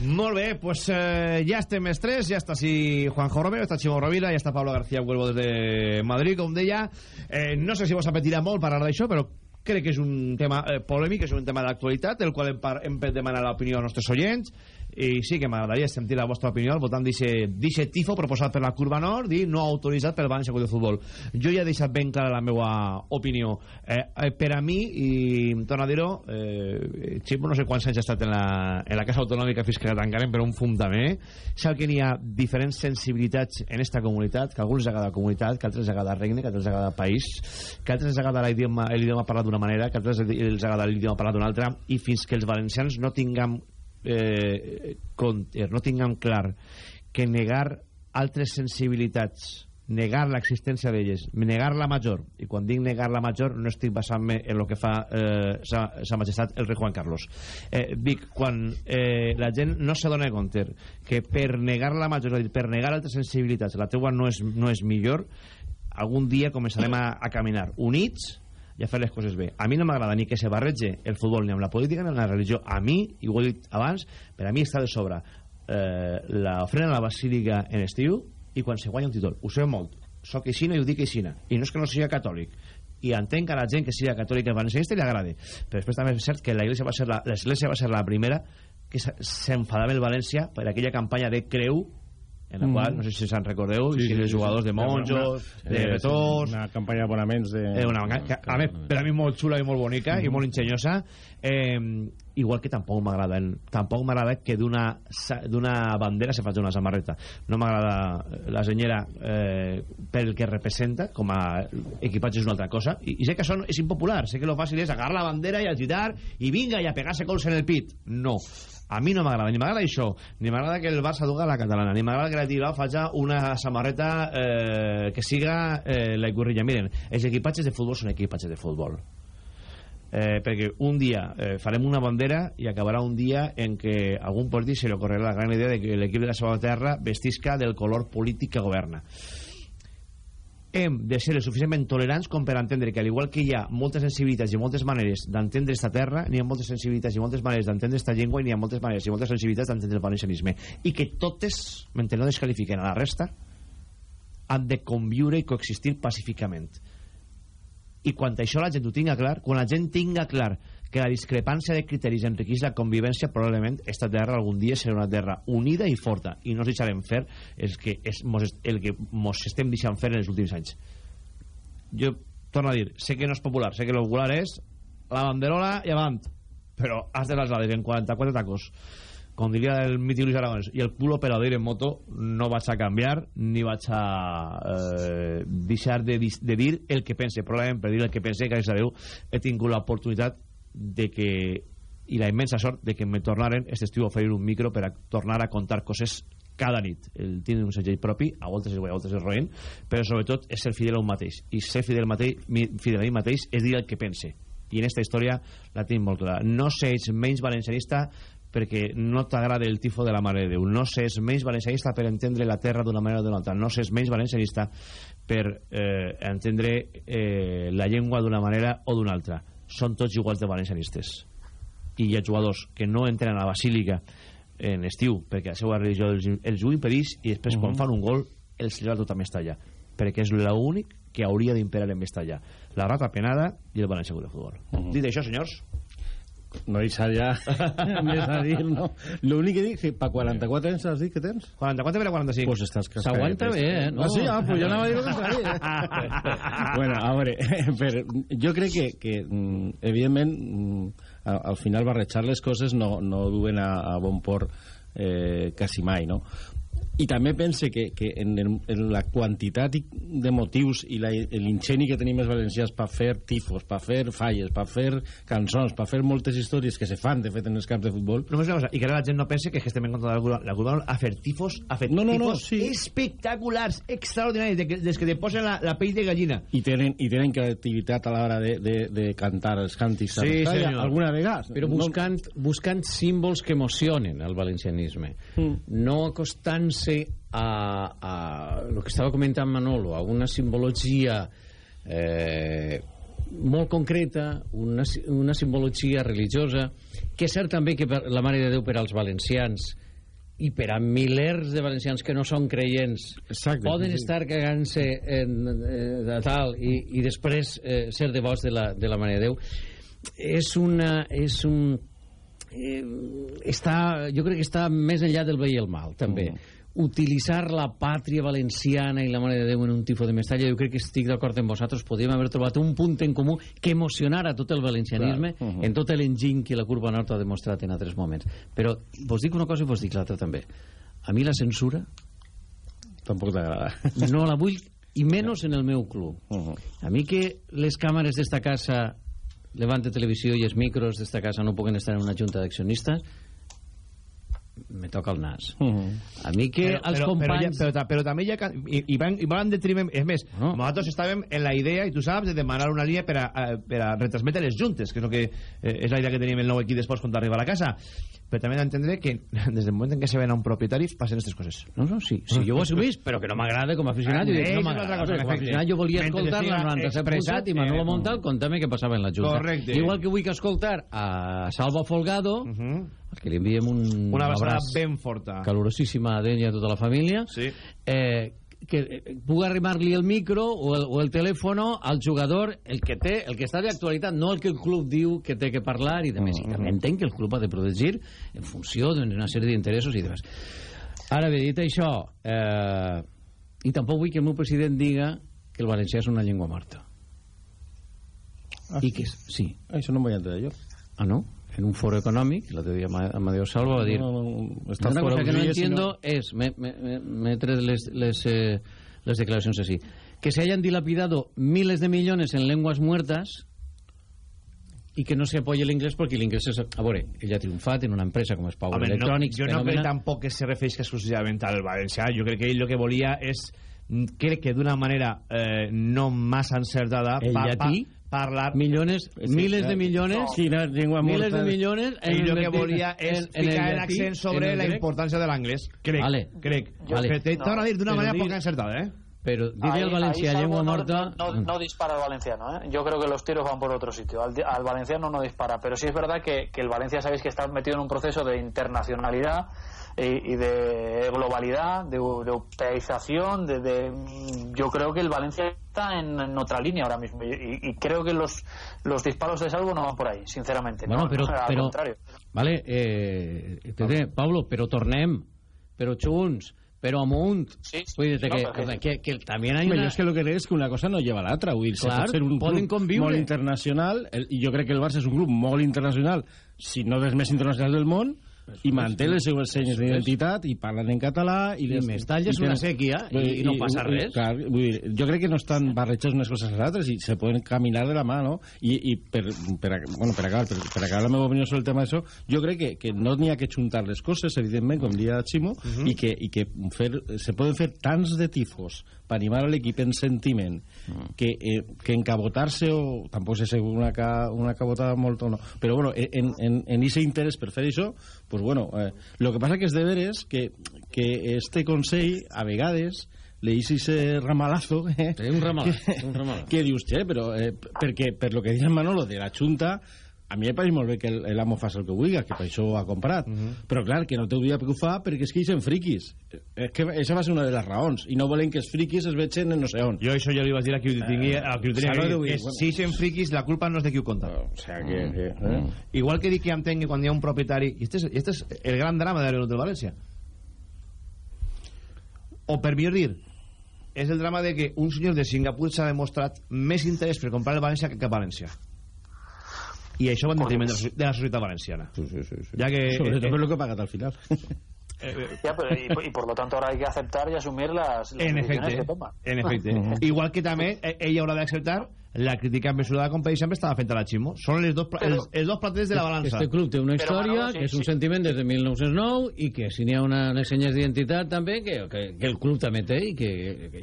Molt bé, pues eh, ja estem els tres, ja està així Juanjo Romero, està Ximo Rovira, ja està Pablo García Huelvo des de Madrid, com deia. Eh, no sé si vos apetirà molt parlar d'això, però crec que és un tema eh, polèmic, és un tema d'actualitat, del qual hem, hem de demanar l'opinió als nostres oients, i sí que m'agradaria sentir la vostra opinió al voltant d'aquest tifo proposat per la Curva Nord i no autoritzat pel València Club de Futbol. Jo ja he deixat ben clara la meva opinió. Eh, eh, per a mi, i torno a dir-ho, eh, Ximo no sé quants anys ha estat en la, en la Casa Autonòmica fins que la tancarem, però un fum també. Sap que n'hi ha diferents sensibilitats en esta comunitat, que alguns agrada comunitat, que altres agrada regne, que altres agrada país, que altres agrada l'idioma parlat d'una manera, que altres els agrada l'idioma parlat d'una altra, i fins que els valencians no tinguem eh, compte, no tinguem clar que negar altres sensibilitats negar l'existència d'elles, negar la major i quan dic negar la major no estic basant-me en el que fa eh, sa, sa majestat el rei Juan Carlos. Eh, dic, quan eh, la gent no se dona compte que per negar la major, és a dir, per negar altres sensibilitats la teua no és, no és millor algun dia començarem a, a caminar units i a fer les coses bé. A mi no m'agrada ni que se barrege el futbol ni amb la política ni amb la religió. A mi, i ho he dit abans, per a mi està de sobre eh, l'ofrena a la basílica en estiu i quan se guanya un títol. Ho sé molt. Soc aixina i ho dic aixina. I no és que no sigui catòlic. I entenc que a la gent que sigui catòlica valencianista li agrade. Però després també és cert que l'església va ser la, va ser la primera que se- s'enfadava el València per aquella campanya de creu en la Mm. qual, no sé si se'n recordeu, Sí, si sí, jugadors sí. de monjos, Sí, de retors... Una campanya d'abonaments de... Eh, una, a més, per a mi molt xula i molt bonica i molt enginyosa eh, igual que tampoc m'agrada tampoc m'agrada que d'una bandera se faci una samarreta. No m'agrada la senyera eh, pel que representa com a equipatge és una altra cosa i, i sé que això és impopular sé que lo fàcil és agarrar la bandera i agitar i vinga i a pegar-se cols en el pit. No a mi no m'agrada, ni m'agrada això ni m'agrada que el Barça duga la catalana ni m'agrada que la Tibau faci una samarreta eh, que siga eh, la guerrilla miren, els equipatges de futbol són equipatges de futbol. Eh, perquè un dia eh, farem una bandera i acabarà un dia en què algun polític se li ocorrerà la gran idea de que l'equip de la seva terra vestisca del color polític que governa hem de ser suficientment tolerants com per entendre que al igual que hi ha moltes sensibilitats i moltes maneres d'entendre esta terra n'hi ha moltes sensibilitats i moltes maneres d'entendre esta llengua i n'hi ha moltes maneres i moltes sensibilitats d'entendre el valencianisme. I que totes, mentre no descalifiquen a la resta han de conviure i coexistir pacíficament. I quan això la gent ho tinga clar quan la gent tinga clar que la discrepància de criteris enriqueix la convivència probablement esta terra algun dia serà una terra unida i forta. I no ens deixarem fer el que, és, mos, el que mos estem deixant fer en els últims anys. Jo torno a dir sé que no és popular, sé que el popular és la banderola i avant. Però has de les dades en 44 tacos. Com diria el mític Luis Aragonés i el culo per a dir en moto no vaig a canviar ni vaig a eh, deixar de, de dir el que pense probablement per dir el que pense gràcies a Déu he tingut l'oportunitat de que i la immensa sort de que me tornaren aquest estiu a oferir un micro per a tornar a contar coses cada nit. El tindre un segell propi a voltes és guai, a voltes és roent però sobretot és ser fidel a un mateix. I ser fidel, mateix, fidel a mi mateix és dir el que pense. I en esta història la tinc molt clara. No seix menys valencianista perquè no t'agrada el tifo de la Mare de Déu. No seix menys valencianista per entendre la terra d'una manera o d'una altra. No seix menys valencianista per eh, entendre eh, la llengua d'una manera o d'una altra són tots iguals de valencianistes. I hi ha jugadors que no entren a la basílica en estiu perquè la seva religió els, els ho impedeix i després quan fan un gol el celebra tot a Mestalla perquè és l'únic que hauria d'imperar en Mestalla la rata penada i el València de Futbol dit això senyors No hi s'ha ja més a dir, no? L'únic que dic, que pa 44 anys has dit que tens? 44 per a 45. Pues estàs cascat. S'aguanta bé, eh? No. Ah, sí? Ah, pues jo anava a dir el contrari. <laughs> bueno, a veure, <laughs> per, jo crec que, que mm, evidentment, mm, al final barrejar les coses no, no duen a, a bon port eh, quasi mai, no? I també pense que, que en, el, en la quantitat de motius i la- l'ingeni que tenim els valencians per fer tifos, per fer falles, per fer cançons, per fer moltes històries que se fan, de fet, en els camps de futbol, Només una cosa, i que ara la gent no pense que, és que estem en contra de la cultura, la cultura a fer tifos, a fer No, no, no, tifos sí. espectaculars, extraordinaris, de que, des que te posen la, la pell de gallina. i tenen, i tenen creativitat a l'hora de, de, de cantar els càntics a Sí, senyor. alguna vegada Però buscant, buscant símbols que emocionen el valencianisme. No acostant-se a, a el que estava comentant Manolo, a una simbologia eh, molt concreta, una, una simbologia religiosa, que és cert també que per la Mare de Déu per als valencians i per a milers de valencians que no són creients Exacte, poden sí, estar cagant-se en, eh, de tal i, i després eh, ser devots de la, de la Mare de Déu. És una és un eh, està, jo crec que està més enllà del bé i el mal també utilitzar la pàtria valenciana i la Mare de Déu en un tifo de Mestalla. Jo crec que estic d'acord amb vosaltres. Podríem haver trobat un punt en comú que emocionara tot el valencianisme Clar. Mhm. en tot l'enginy que la curva nord ha demostrat en altres moments. Però vos dic una cosa i vos dic l'altra també. A mi la censura tampoc t'agrada. <laughs> no la vull i menys en el meu club. A mi que les càmeres d'esta casa Levante Televisió i els micros d'esta casa no puguen estar en una junta d'accionistes me toca el nas a mi que però, els però, companys però, ja, però, però també ca- I, i, van, i van en detriment... És més, no. nosaltres estàvem en la idea, i tu saps, de demanar una línia per a, a, per a retransmetre les juntes, que és, el que, eh, és la idea que teníem el nou equip després quan arriba a la casa. Però també d'entendre que <laughs> des del moment en què se ven a un propietari passen aquestes coses. No, no, sí, sí, jo ho assumís, però que no m'agrada com a aficionat. Ah, és no m'agrada, com a aficionat jo volia escoltar la estiga 97.7 expressat, i Manolo eh, Montal contame què passava en la Junta. Correcte. Igual que vull que escoltar a Salva Folgado, uh -huh. que li enviem un, Una abraç ben forta. calorosíssima a i a tota la família, Sí. eh, que eh, pugui arrimar-li el micro o el, o el telèfono al jugador, el que té, el que està d'actualitat, no el que el club diu que té que parlar i demés. I també entenc que el club ha de protegir en funció d'una sèrie d'interessos i demés. Ara bé, dit això, eh, i tampoc vull que el meu president diga que el valencià és una llengua morta. Ah, I que, sí. Això no m'ho he enterat jo. Ah, no? En un foro econòmic, l'altre dia Ama- Amadeu Salva va dir... No, no, no, està Una cosa que no entiendo es, me, me, me, me he tret les, les, eh, les declaracions así, que se hayan dilapidado miles de millones en lenguas muertas y que no se apoye el inglés porque el inglés és... A veure, ell ha triomfat en una empresa com és Power Home, no, Electronics, jo no crec tampoc que se refereix exclusivament al valencià. Jo crec que ell el que volia és, mm, crec que d'una manera eh, no massa encertada, El llatí, parlar... millones, miles de millones, Quina llengua miles morta. de millones Ell el que volia és en- en el ficar l'accent sobre en la importància de l'anglès. Crec, Vale. crec. Vale. Que te torno a dir d'una manera dir- poc encertada, eh? Pero dile al Valencia, lengua no- muerta... No, no- no dispara el valenciano, ¿eh? Yo creo que los tiros van por otro sitio. Al, al valenciano no dispara, pero sí es verdad que, que el Valencia sabéis que está metido en un proceso de internacionalidad y, y de globalidad, de, de europeización, de, de- yo creo que el Valencia está en, en otra línea ahora mismo y, y- creo que los, los disparos de salvo no van por ahí, sinceramente. Bueno, no, pero, no, al però, contrario. vale, eh, Tete, Pablo, però tornem, però junts, però amunt. Sí, sí. Vull dir No, que, perquè- que, que, también hay Hombre, una... es que lo que es que una cosa no lleva a l'altra. Vull dir, Clar, ser un poden club conviure. molt internacional, el, i jo crec que el Barça és un club molt internacional, si no dels més internacionals del món, i manté les seues senyes d'identitat i parlen en català i, I Mestalla és i una sèquia i no passa res. clar, vull dir, jo crec que no estan barrejats unes coses a les altres i se poden caminar de la mà no? i, i per, per, bueno, per, acabar, per, per acabar la meva opinió sobre el tema d'això jo crec que, que no n'hi ha que juntar les coses evidentment, com dia Ximo Mhm. i que, i que fer, se poden fer tants de tifos per animar a l'equip en sentiment Mhm. que, eh, que encabotar-se o tampoc sé si una, ca, una cabotada molt o no però bueno, en, en, en ese interès per fer això pues bueno, eh, lo que passa que és de veres que, que este Consell a vegades le hice ese ramalazo <laughs> eh, un ramalazo, que, un ramalazo. que dius, che, però eh, perquè per lo que diu en Manolo de la Junta a mi em pareix molt bé que el- l'amo faci el que vulgui, que per això ho ha comprat. Però clar, que no per què ho fa, perquè és que ells són friquis. És que aquesta va ser una de les raons. I no volen que els friquis es vegin en no sé on. Jo això ja li vaig dir a qui ho tenia, a qui ho tenia que dir. Que si són friquis, la culpa no és de qui ho conta. O sea, que... que eh? Igual que dic que entenc que quan hi ha un propietari... I este és, este és el gran drama de l'Aeronauta del València. O per millor dir, és el drama de que un senyor de Singapur s'ha demostrat més interès per comprar el València que cap València. I això va en detriment de la, so- de la societat valenciana. Sí, sí, sí, sí. Ja que... Sobre todo eh, por lo que ha pagat al final. Ya, pero, y, y por lo tanto ahora hay que aceptar y asumir las, las En efecte, que toma. en efecte. Igual que també eh, ell haurà d'acceptar la crítica mesurada com per exemple estava fent a la Ximo. Són els dos, pla- els, els dos platers de la balança. Este club té una Però, història, Manolo, sí, que és un sí. sentiment des de 1909 i que si n'hi ha una, unes senyes d'identitat també que, que, que el club també té i que,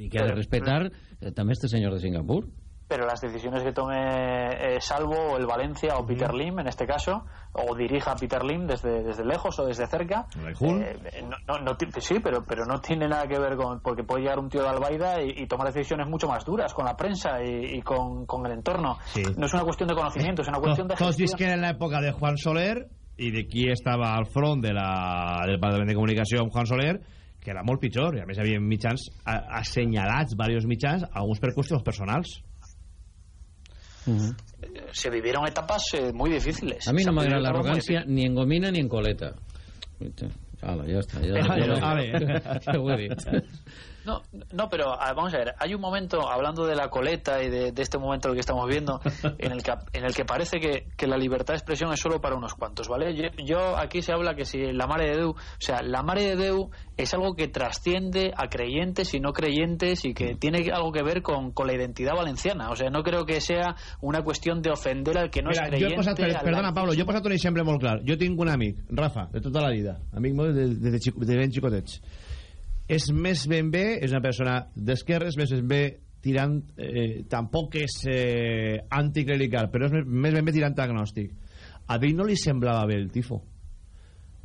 i que ha de Però- respetar eh, també este senyor de Singapur. Pero las decisiones que tome eh, Salvo o el Valencia o Peter Lim en este caso o dirija a Peter Lim desde, desde lejos o desde cerca eh, no, no, no sí pero pero no tiene nada que ver con porque puede llegar un tío de Albaida y, y tomar decisiones mucho más duras con la prensa y, y con, con el entorno. Sí. no es una cuestión de conocimiento es una cuestión de gestión. visquen en l'època de Juan Soler i de qui estava al front de la, del Departament de Comunicació amb Juan Soler que era molt pitjor i a més hi havia mitjans assenyalats, diversos mitjans alguns per qüestions personals se vivieron etapas eh, muy difíciles A mi no Se han m'agrada vivido etapas muy l'arrogància ni en gomina ni en coleta. Hala, ja està. Ja, Vale, ja, vale. ja ho he dit. No, no, pero ah, vamos a ver, hay un momento, hablando de la coleta y de, de este momento que estamos viendo, <laughs> en el que, en el que parece que, que la libertad de expresión es solo para unos cuantos, ¿vale? Yo, yo- aquí se habla que si la Mare de Deu, o sea, la Mare de Deu es algo que trasciende a creyentes y no creyentes y que tiene algo que ver con, con la identidad valenciana, o sea, no creo que sea una cuestión de ofender al que no Mira, es jo he creyente. per, perdona Pablo, jo he posat un exemple molt clar jo tinc un amic, Rafa, de tota la vida amic meu de, de, de, de ben xicotets és més ben bé és una persona d'esquerres, més ben bé tirant, eh, tampoc és eh, anticlerical, però és més, més ben bé tirant agnòstic. A ell no li semblava bé el tifo.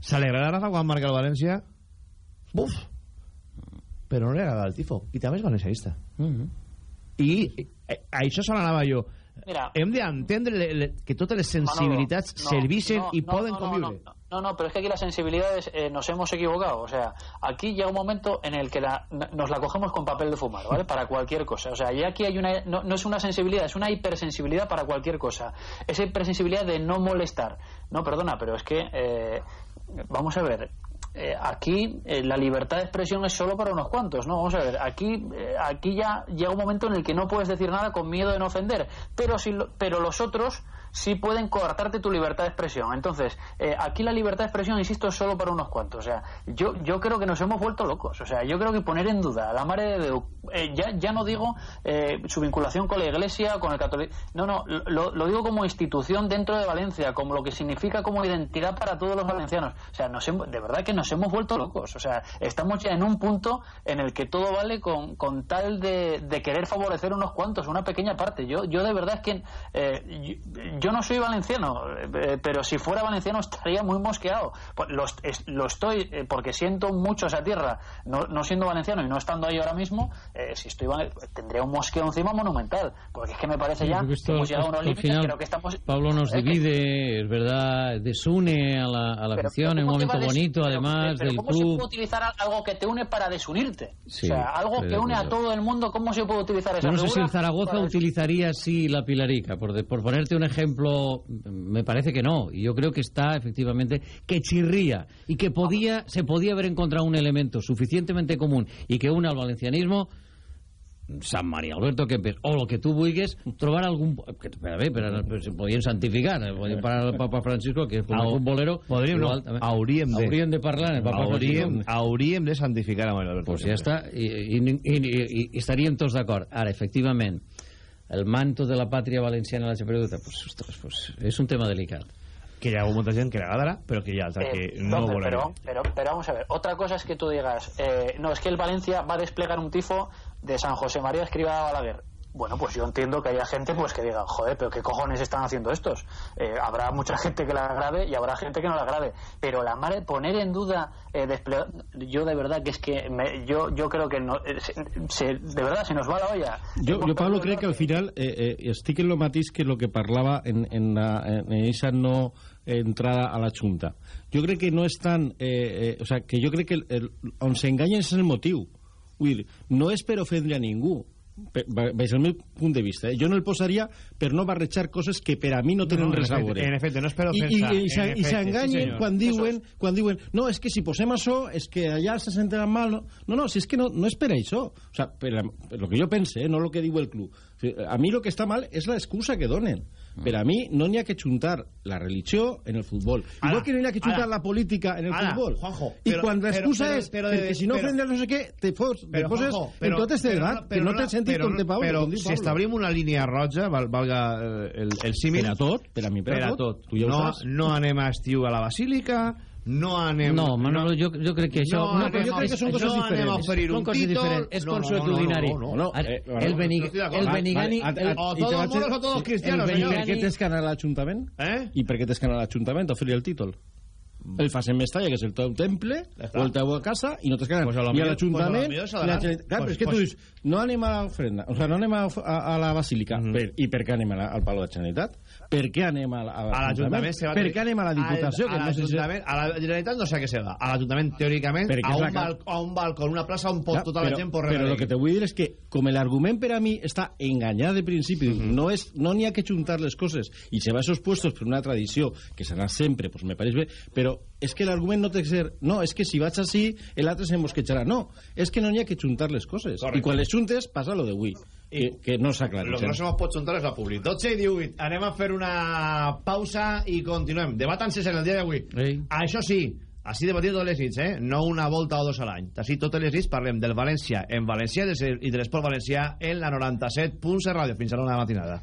S'alegrarà Rafa quan marca el València? Buf! Però no li agrada el tifo. I també és valencianista. I eh, a això se l'anava jo. Mira, hem d'entendre que totes les sensibilitats Manolo, no, servixen no, i no, poden no, no, conviure. No, no, no, pero es que aquí las sensibilidades eh, nos hemos equivocado. O sea, aquí llega un momento en el que la- nos la cogemos con papel de fumar, ¿vale? Para cualquier cosa. O sea, ya aquí hay una. No, no es una sensibilidad, es una hipersensibilidad para cualquier cosa. Esa hipersensibilidad de no molestar. No, perdona, pero es que. eh, vamos a ver. eh, aquí eh, la libertad de expresión es solo para unos cuantos, ¿no? Vamos a ver, aquí, eh, aquí ya llega un momento en el que no puedes decir nada con miedo de no ofender, pero, si lo- pero los otros sí pueden coartarte tu libertad de expresión. Entonces, eh, aquí la libertad de expresión, insisto, es solo para unos cuantos. O sea, yo, yo creo que nos hemos vuelto locos. O sea, yo creo que poner en duda a la Mare de eh, ya, ya no digo eh, su vinculación con la Iglesia, con el catolicismo, no, no, lo, lo digo como institución dentro de Valencia, como lo que significa como identidad para todos los valencianos. O sea, nos hemos- de verdad que nos hemos vuelto locos. O sea, estamos ya en un punto en el que todo vale con, con tal de, de querer favorecer unos cuantos, una pequeña parte. Yo, yo de verdad es que eh, yo, yo no soy valenciano, eh, pero si fuera valenciano estaría muy mosqueado. Pues lo, es- lo estoy eh, porque siento mucho esa tierra, no, no siendo valenciano y no estando ahí ahora mismo, eh, si estoy vale- tendría un mosqueo encima monumental, porque es que me parece ya que esto, que hemos llegado a unos límites, final, creo que estamos... Pablo nos divide, es verdad, desune a la, a la pero- afición en un ¿cómo te momento bonito, pero- además pero del ¿cómo se puede utilizar algo que te une para desunirte? Sí, o sea, algo que une a todo el mundo, ¿cómo se puede utilizar esa Yo no sé si en Zaragoza utilizaría así la Pilarica, por, de- por ponerte un ejemplo, me parece que no. Y yo creo que está efectivamente que chirría y que podía, se podía haber encontrado un elemento suficientemente común y que une al valencianismo Sant Maria Alberto Kempes o el que tu vulguis trobar algun que, a veure, però, però se podien santificar eh? podien parar el papa Francisco que com a Au- futbolero podríem, no, igual, també. hauríem de. hauríem de parlar el papa hauríem, hauríem de santificar a Manuel Alberto pues ja està i, i, i, i, i estaríem tots d'acord ara, efectivament el manto de la pàtria valenciana a la Xaperuta pues, ostres, pues, és un tema delicat que hi ha molta gent que le agradarà però que hi ha altra Eh, que no, no pero, volarà pero, pero, pero vamos a ver, otra cosa es que tú digas, eh, no, es que el Valencia va a desplegar un tifo de San José María Escribá a Balaguer. Bueno, pues yo entiendo que haya gente pues que diga, joder, pero ¿qué cojones están haciendo estos? Eh, habrá mucha <laughs> gente que le agrade y habrá gente que no le agrade. Pero la madre, poner en duda, eh, yo de verdad que es que me- yo, yo creo que no, eh, se- se- de verdad se nos va la olla. Hemos jo Pablo, crec que al final eh, eh, en lo mateix que lo que parlava en, en, la, en esa no entrada a la Junta. Jo crec que no és tan... Eh, eh, o sea, que jo crec que el, el, on s'enganyen és el motiu. Vull dir, no és per ofendre a ningú, per, baix el meu punt de vista. Eh? Jo no el posaria per no barrejar coses que per a mi no tenen No, res a veure. en efecte, no és per ofensa, i, i, i sí, s'enganyen senyor. quan diuen, quan diuen no, és que si posem això és que allà se sentiran mal no, no, no si és que no, no és per això o sea, per, lo que jo pense, eh, no lo que diu el club O sigui, a mi lo que està mal és l'excusa que donen per a mi no n'hi ha que juntar la religió en el futbol. Igual Ara, que no n'hi ha que juntar ara. la política en el Ara, futbol. Juanjo, i però- quan l'excusa però- és però- perquè si no però- ofendes no sé què te, fos, te Però, poses Juanjo, en tot este però debat que no té sentit però, com te Pablo, però si establim una línia roja val, valga eh, el, el símil Per a tot, per a mi per a tot. Tu ja no, no anem a estiu a la Basílica no anem no, Manolo, jo, jo crec que això... No, No, però jo crec que són no coses anem a diferents. oferir un títol. diferents. És No, no, no, consuetudinari. no, no, no. No, eh, el, Benig el Benigani... Vale, el, o i te todos moros o todos cristianos, Benigani- señor. Per què tens que anar a l'Ajuntament? Eh? I per què tens que anar a l'Ajuntament a oferir el títol? El fas en Mestalla, que és el teu temple, o el teu casa, i no tens que anar Pues a ni a l'Ajuntament... pues a la. Clar, Pues- però és que tu pues- dius, no anem a l'ofrenda, o sea, no anem a, a, a la Basílica, Mhm. per, i per què anem a la, al Palau de la Generalitat? Per què anem a, la- a a l'Ajuntament Per què anem a la Diputació? a, que no sé si- l'Ajuntament a la Generalitat no sé a què se va. A l'Ajuntament teòricament a la un, ca- bal, a un balcó una plaça on pot Clar, tota la però, gent rebre el que te vull dir és que com l'argument per a mi està enganyat de principi no és no n'hi ha que juntar les coses i se va a esos puestos per una tradició que serà sempre, pues me pareix bé però és que l'argument no té que ser no, és que si vaig així, l'altre se mosquejarà no, és que no n'hi ha que juntar les coses. Correcte. i quan les juntes passa lo d'avui que, que no s'ha aclarit Lo que no se nos pot juntar és la publi. 12 i 18. Anem a fer una pausa i continuem. Debat encès en el dia d'avui. Ei. Això sí, així debatir totes les nits, eh? No una volta o dos a l'any. Així totes les nits parlem del València en València i de- i l'esport valencià en la 97.7 ràdio. Fins a una la matinada.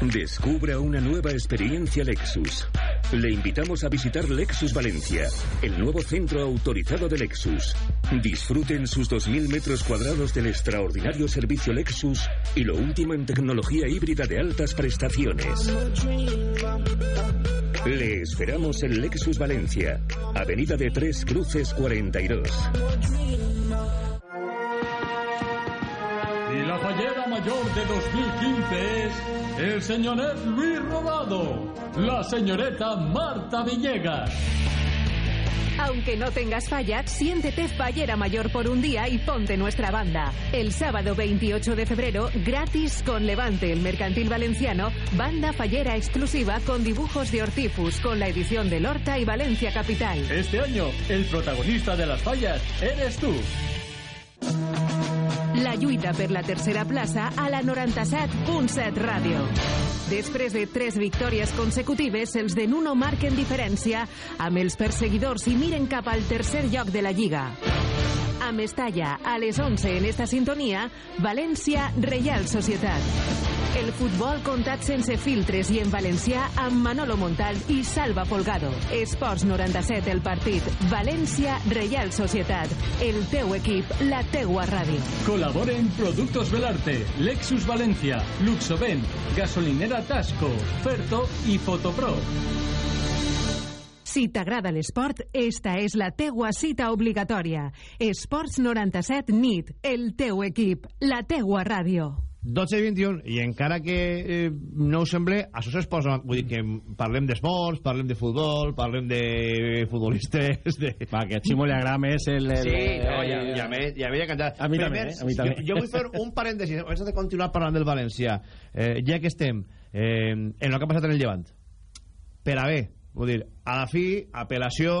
Descubra una nueva experiencia Lexus. Le invitamos a visitar Lexus Valencia, el nuevo centro autorizado de Lexus. Disfruten sus 2.000 metros cuadrados del extraordinario servicio Lexus y lo último en tecnología híbrida de altas prestaciones. Le esperamos en Lexus Valencia, Avenida de Tres Cruces 42. Fallera mayor de 2015 es el señoret Luis Rodado, la señoreta Marta Villegas. Aunque no tengas falla, siéntete fallera mayor por un día y ponte nuestra banda. El sábado 28 de febrero, gratis con Levante, el mercantil valenciano, banda fallera exclusiva con dibujos de Hortifus, con la edición de Lorta y Valencia Capital. Este año, el protagonista de las fallas eres tú. La lluita per la tercera plaça a la 97.7 Ràdio. Després de tres victòries consecutives, els de Nuno marquen diferència amb els perseguidors i miren cap al tercer lloc de la Lliga. A Mestalla, a les 11 en esta sintonia, València, Reial Societat. El futbol comptat sense filtres i en valencià amb Manolo Montal i Salva Folgado. Esports 97, el partit. València, Reial Societat. El teu equip, la teua ràdio. Colaboren Productos Belarte, Lexus Valencia, Luxoven, Gasolinera Tasco, Ferto i Fotopro. Si t'agrada l'esport, esta és la teua cita obligatòria. Esports 97 NIT, el teu equip, la teua ràdio. 12 i 21, i encara que eh, no us sembli, això s'exposa, vull dir que parlem d'esports, parlem de futbol, parlem de futbolistes, de... Va, que a Ximo li agrada més el... el Sí, no, el- ja, ja, m'he, ja m'he cantat. A mi també, eh? A mi també. Jo, jo vull fer un parèntesi, abans de continuar parlant del València, eh, ja que estem eh, en el que ha passat en el Llevant. Per a bé, vull dir, a la fi, apel·lació,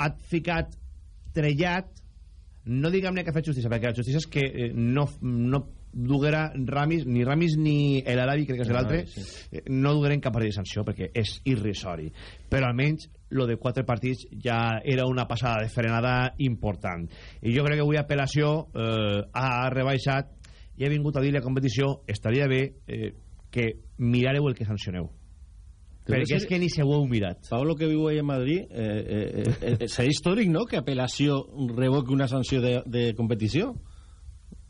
ha ficat trellat, no diguem-ne que ha fet justícia, perquè la justícia és que eh, no, no duguera Ramis, ni Ramis ni el Arabi, crec que és l'altre, Sí. eh, no dugueren cap partit de sanció, perquè és irrisori. Però almenys lo de quatre partits ja era una passada de frenada important. I jo crec que avui apel·lació eh, ha rebaixat i ha vingut a dir la competició estaria bé eh, que mirareu el que sancioneu. Perquè és que ni se ho heu mirat. Pablo, que viu ahí a Madrid, eh, eh, eh, eh, serà històric, no?, que apel·lació revoqui una sanció de, de competició.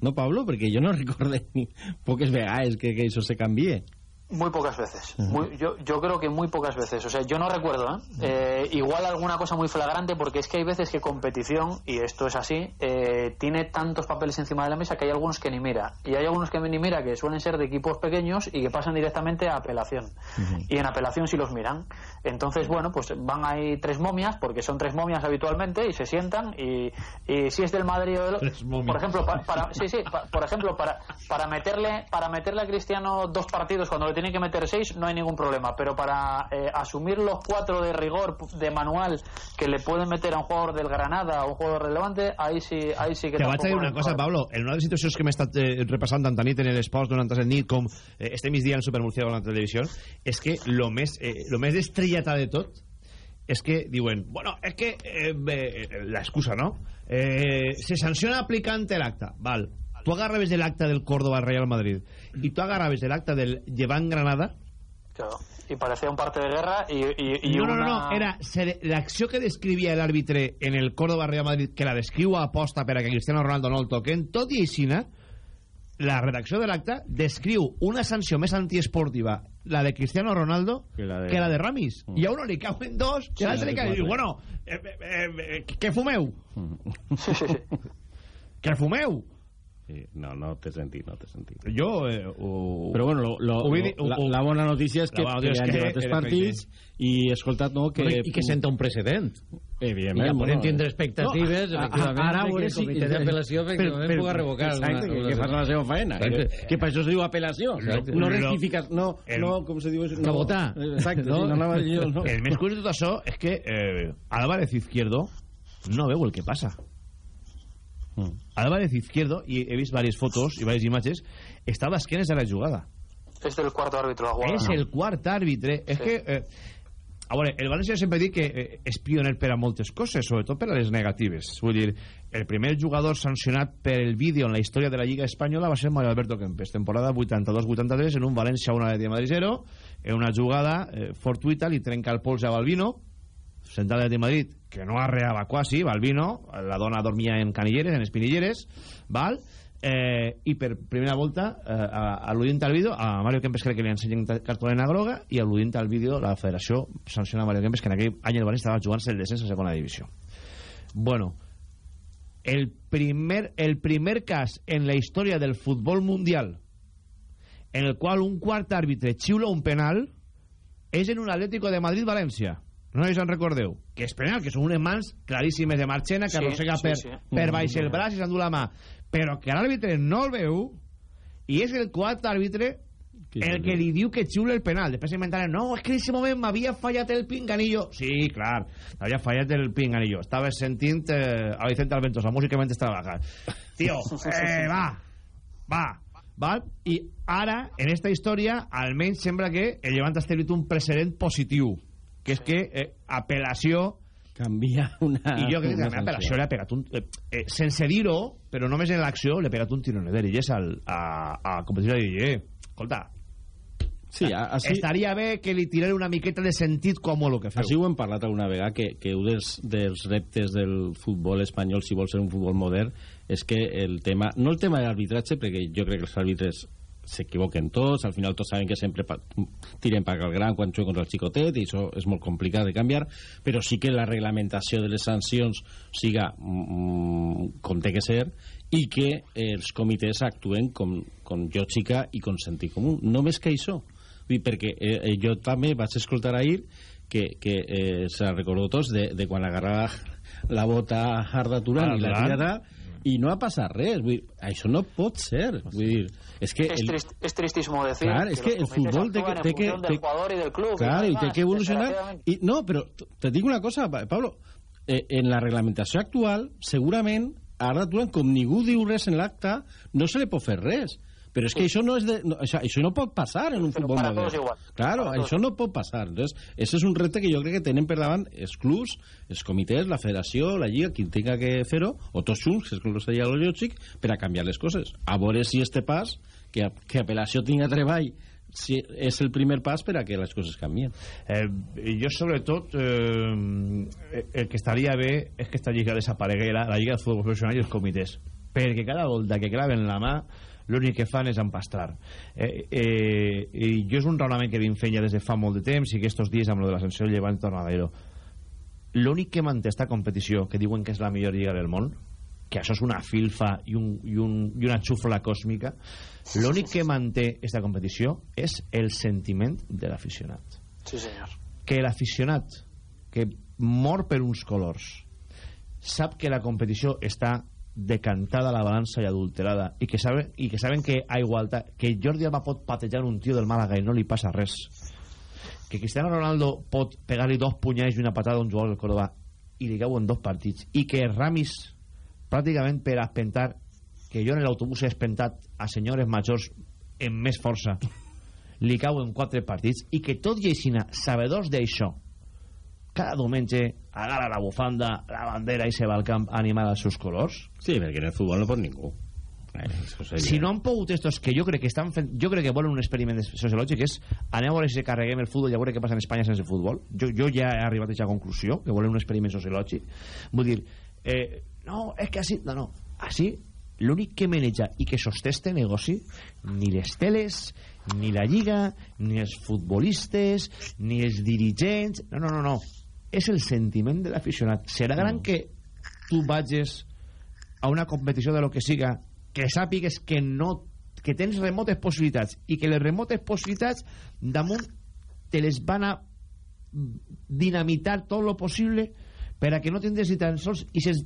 No, Pablo? Perquè jo no <laughs> recorde ni poques vegades que, que això se canvie. Muy pocas veces. Muy- yo, yo creo que muy pocas veces. O sea, yo no recuerdo, ¿eh? Eh, igual alguna cosa muy flagrante, porque es que hay veces que competición, y esto es así, eh, tiene tantos papeles encima de la mesa que hay algunos que ni mira. Y hay algunos que ni mira que suelen ser de equipos pequeños y que pasan directamente a apelación. Y en apelación sí los miran. Entonces, bueno, pues van ahí tres momias, porque son tres momias habitualmente, y se sientan, y, y si es del Madrid o del... Tres momias. Por ejemplo, para, sí, sí, pa- por ejemplo, para, para meterle para meterle a Cristiano dos partidos cuando le tiene que meter seis no hay ningún problema, pero para eh, asumir los cuatro de rigor de manual que le pueden meter a un jugador del Granada o un jugador relevante, ahí sí, ahí sí que Que vaig a dir una cosa. Pablo. En una de les situacions que m'he estat eh, repassant tanta nit en l'Esports durant la nit com eh, este migdia en Supermurciélago en la televisió, és que lo més, eh, lo més estrellata de tot és que diuen, bueno, és que eh, eh, l'excusa, no? Eh, se sanciona aplicant l'acte. Val. Tu agarraves l'acte del Córdoba Real Madrid i tu agarraves de l'acte del Llevant Granada Claro. Y parecía un parte de guerra y, y, y no, no, una... no, no, era se- l'acció que descrivia l'àrbitre en el Córdoba Real Madrid, que la descriu a aposta per a que Cristiano Ronaldo no el toquen, tot i aixina, la redacció de l'acte descriu una sanció més antiesportiva, la de Cristiano Ronaldo, Que la de- que la de Ramis. I a uno li cauen dos, i Sí, a l'altre sí, li cauen... I, bueno, eh, eh, eh, què fumeu? Sí, sí, sí. Què fumeu? Sí, no, no t'he sentit, no t'he sentit. Jo... Eh, ho... Però bueno, lo, lo, Ho dir- lo- la, ho- la bona notícia és que, bona que notícia han que, llevat els partits i he escoltat no, que... I que senta un precedent. Evidentment. I ja bueno, tindre expectatives, efectivament, ara, que el comitè d'apel·lació efectivament puga revocar Exacte, una- que, una- que fas la seva feina. Exacte. Que, que per això se diu apel·lació. Exacte. No rectificas, no, el- no, com se diu? No No, votar. Exacte, No? sí, no jo, no. El més curiós de tot això és que eh, Álvarez Izquierdo no veu el que passa. Mm. Álvarez Izquierdo, i he vist diverses fotos i diverses imatges, estava a esquenes de la jugada. Es del cuarto árbitro la jugada. És ¿no? el quart àrbitre. És Sí. que... Eh, a veure, el València sempre dic que eh, és pioner per a moltes coses, sobretot per a les negatives. Vull dir, el primer jugador sancionat per el vídeo en la història de la Lliga Espanyola va ser Mario Alberto Kempes, temporada 82-83, en un València 1 de Madrid 0, en una jugada eh, fortuita, li trenca el pols a Balbino, central de Madrid, que no arreava quasi, Balbino, la dona dormia en canilleres, en espinilleres, val? Eh, i per primera volta eh, al·ludint al vídeo a Mario Kempes crec que li ensenyen cartolina groga i al·ludint al vídeo la federació sanciona a Mario Kempes que en aquell any el València estava jugant-se el descens a segona divisió bueno el primer, el primer cas en la història del futbol mundial en el qual un quart àrbitre xiula un penal és en un Atlético de Madrid-València no si se'n recordeu, que és penal, que són unes mans claríssimes de Marchena, que Sí, arrossega sí, per, sí. per Mm. baix el braç i s'endú la mà, però que l'àrbitre no el veu, i és el quart àrbitre el que li diu que xiula el penal. Després s'inventaren, no, és que en aquest moment m'havia fallat el pinganillo. Sí, clar, t'havia fallat el pinganillo. Estaves sentint eh, a Vicente Alventosa, músicament estava bajant. Tio, eh, va, va, val? I ara, en esta història, almenys sembla que el Llevant ha establit un precedent positiu, que és que eh, apel·lació canvia una... i jo crec que també apel·lació li ha pegat un... Eh, eh, sense dir-ho, però només en l'acció, li ha pegat un tironeder i és al, a, a competició de dir, eh, escolta, Sí, a- així- estaria bé que li tirara una miqueta de sentit com el que feu. Així ho hem parlat alguna vegada, que, que un dels, dels reptes del futbol espanyol, si vol ser un futbol modern, és que el tema, no el tema de l'arbitratge, perquè jo crec que els àrbitres s'equivoquen tots, al final tots saben que sempre pa, tiren per al gran quan juguen contra el xicotet i això és molt complicat de canviar però sí que la reglamentació de les sancions siga mm, com té que ser i que els comitès actuen com, com lògica i com sentit comú. Només que això. Dir, perquè eh, eh, jo també vaig escoltar ahir que, que eh, se recordó tots de, de quan agarrava la bota a Arda Turan i la tirada i no ha passat res vull dir, això no pot ser vull dir, és que Es, el, trist- es tristísimo decir Clar, es que el fútbol té que- té que- del té- jugador y del club. Claro, y y no hay té que evolucionar. Y, no, pero t- te digo una cosa, Pa- Pablo. Eh, en la reglamentació actual, segurament, a Arda Turan, com ningú diu res en l'acte, no se li pot fer res. Però és que això no és de, no, això, això no pot passar en un futbol para modern. todos igual. Claro, Para todos això no pot passar. Entonces, ese és un repte que jo crec que tenen per davant els clubs, els comitès, la federació, la lliga, qui tenga que fer-ho, o tots junts, que és com seria lo lògic, per a canviar les coses. A veure si este pas, que, que apel·lació tinga treball, si és el primer pas per a que les coses canvien. Eh, jo, sobretot, eh, el que estaria bé és que esta lliga desapareguera, la lliga de futbol professional i els comitès. Perquè cada volta que claven la mà, l'únic que fan és empastrar. Eh, eh, I jo és un raonament que vinc fent ja des de fa molt de temps i que estos dies amb lo de l'ascensió Llevant torna a dir-ho. L'únic que manté esta competició, que diuen que és la millor lliga del món, que això és una filfa i, un, i, un, i una xufla còsmica, l'únic que manté esta competició és el sentiment de l'aficionat Sí, señor. que l'aficionat que mor per uns colors sap que la competició està decantada la balança i adulterada i que saben, i que, saben que a igualtat que Jordi Alba pot patejar un tio del Màlaga i no li passa res. Que Cristiano Ronaldo pot pegar-li dos punyals i una patada a un jugador del Córdoba i li cauen dos partits i que Ramis pràcticament per espentar que jo en l'autobús he espentat a senyores majors amb més força li cauen quatre partits i que tot i així sabedors d'això cada diumenge agarra la bufanda, la bandera i se va al camp a animar els seus colors? Sí, perquè en el futbol no pot ningú. Eh, seria- si no han pogut estos que jo crec que estan fent, jo crec que volen un experiment sociològic és aneu a veure si carreguem el futbol i a veure què passa en Espanya sense futbol. Jo, jo ja he arribat a aquesta conclusió que volen un experiment sociològic. Vull dir, eh, no, és que així no, no, així l'únic que maneja i que sosté este negoci ni les teles ni la lliga, ni els futbolistes ni els dirigents no, no, no, no és el sentiment de l'aficionat. Serà gran que tu vagis a una competició de lo que siga que sàpigues que no que tens remotes possibilitats i que les remotes possibilitats damunt te les van a dinamitar tot lo possible per a que no tindres ni tan sols aquestes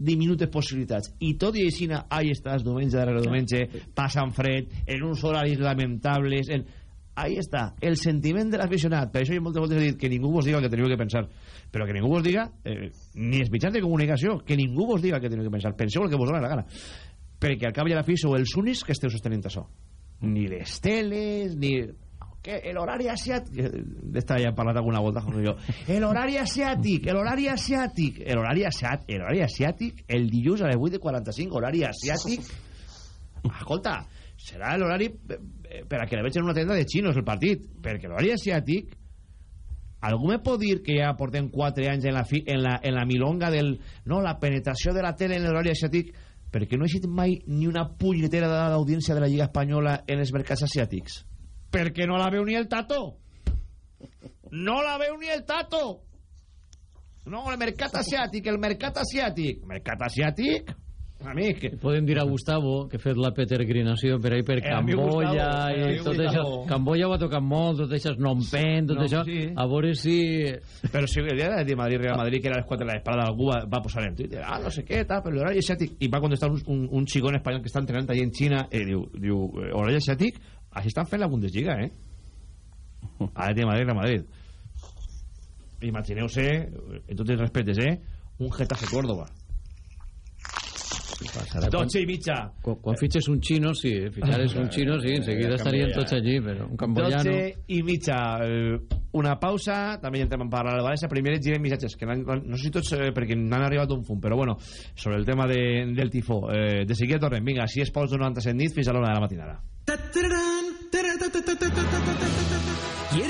diminutes possibilitats. I tot i així ahí estàs diumenge darrere diumenge passant fred en uns horaris lamentables en... ahí està, el sentiment de l'aficionat. Per això jo moltes voltes dit que ningú vos diga que teniu que pensar. Però que ningú vos diga eh, ni els mitjans de comunicació que ningú vos diga que teniu que pensar. Penseu el que vos dona la gana. Perquè al cap i a la fi sou els únics que esteu sostenint això. Ni les teles ni que el horari asiàtic d'esta ja parlat alguna volta jo. el horari asiàtic el horari asiàtic. El horari asiàtic el horari asiàtic el dilluns a les 8 de 45 horari asiàtic <laughs> escolta serà l'horari per a que la veig en una tenda de xinos el partit. Perquè l'horari asiàtic algú me pot dir que ja portem 4 anys en la, fi, en la, en la milonga del no, la penetració de la tele en l'horari asiàtic perquè no he sentit mai ni una punyetera d'audiència de la Lliga Espanyola en els mercats asiàtics. Perquè no la veu ni el tato. No la veu ni el tato. No, el mercat asiàtic el mercat asiàtic. Mercat asiàtic Amic. Podem dir a Gustavo que ha fet la peregrinació per ahí per Eh, Camboya eh, i tot això. Camboya ho ha tocat molt, tot això Phnom Penh, tot No, això. sí. A veure si... Pero si el día de Madrid, Real Madrid, que era a las 4 de la espalda, algú va, va posar en Twitter, ah, no sé qué, tal, pero el horario asiático. Y va contestar un, un, un xicón español que está entrenando allí en China, eh, diu, diu, eh, horario asiático, así están fent la Bundesliga, eh? Ara de Madrid, Real Madrid. Imagineu-se, en tots els respectes, eh? Un Getafe Córdoba. Passarà. 12 i mitja. Quan, quan fitxes un xino, sí, fitxares un xino, sí, en seguida estarien tots allí, però un camboyano... 12 i mitja. Eh, una pausa, també ja entrem a parlar de València. Primer et girem missatges, que no sé si tots, eh, perquè n'han arribat un fum, però bueno, sobre el tema de, del tifó. Eh, de seguida tornem. Vinga, si és Pols 97 nit fins a l'una de la matinada.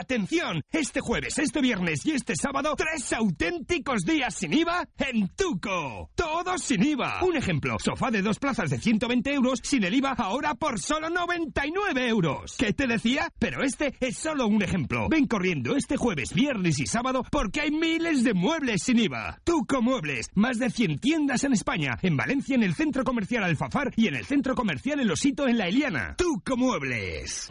¡Atención! Este jueves, este viernes y este sábado, tres auténticos días sin IVA en Tuco. Todos sin IVA. Un ejemplo, sofá de dos plazas de 120 euros sin el IVA ahora por solo 99 euros. ¿Qué te decía? Pero este es solo un ejemplo. Ven corriendo este jueves, viernes y sábado porque hay miles de muebles sin IVA. Tuco Muebles, más de 100 tiendas en España, en Valencia en el Centro Comercial Alfafar y en el Centro Comercial El Osito en La Eliana. Tuco Muebles.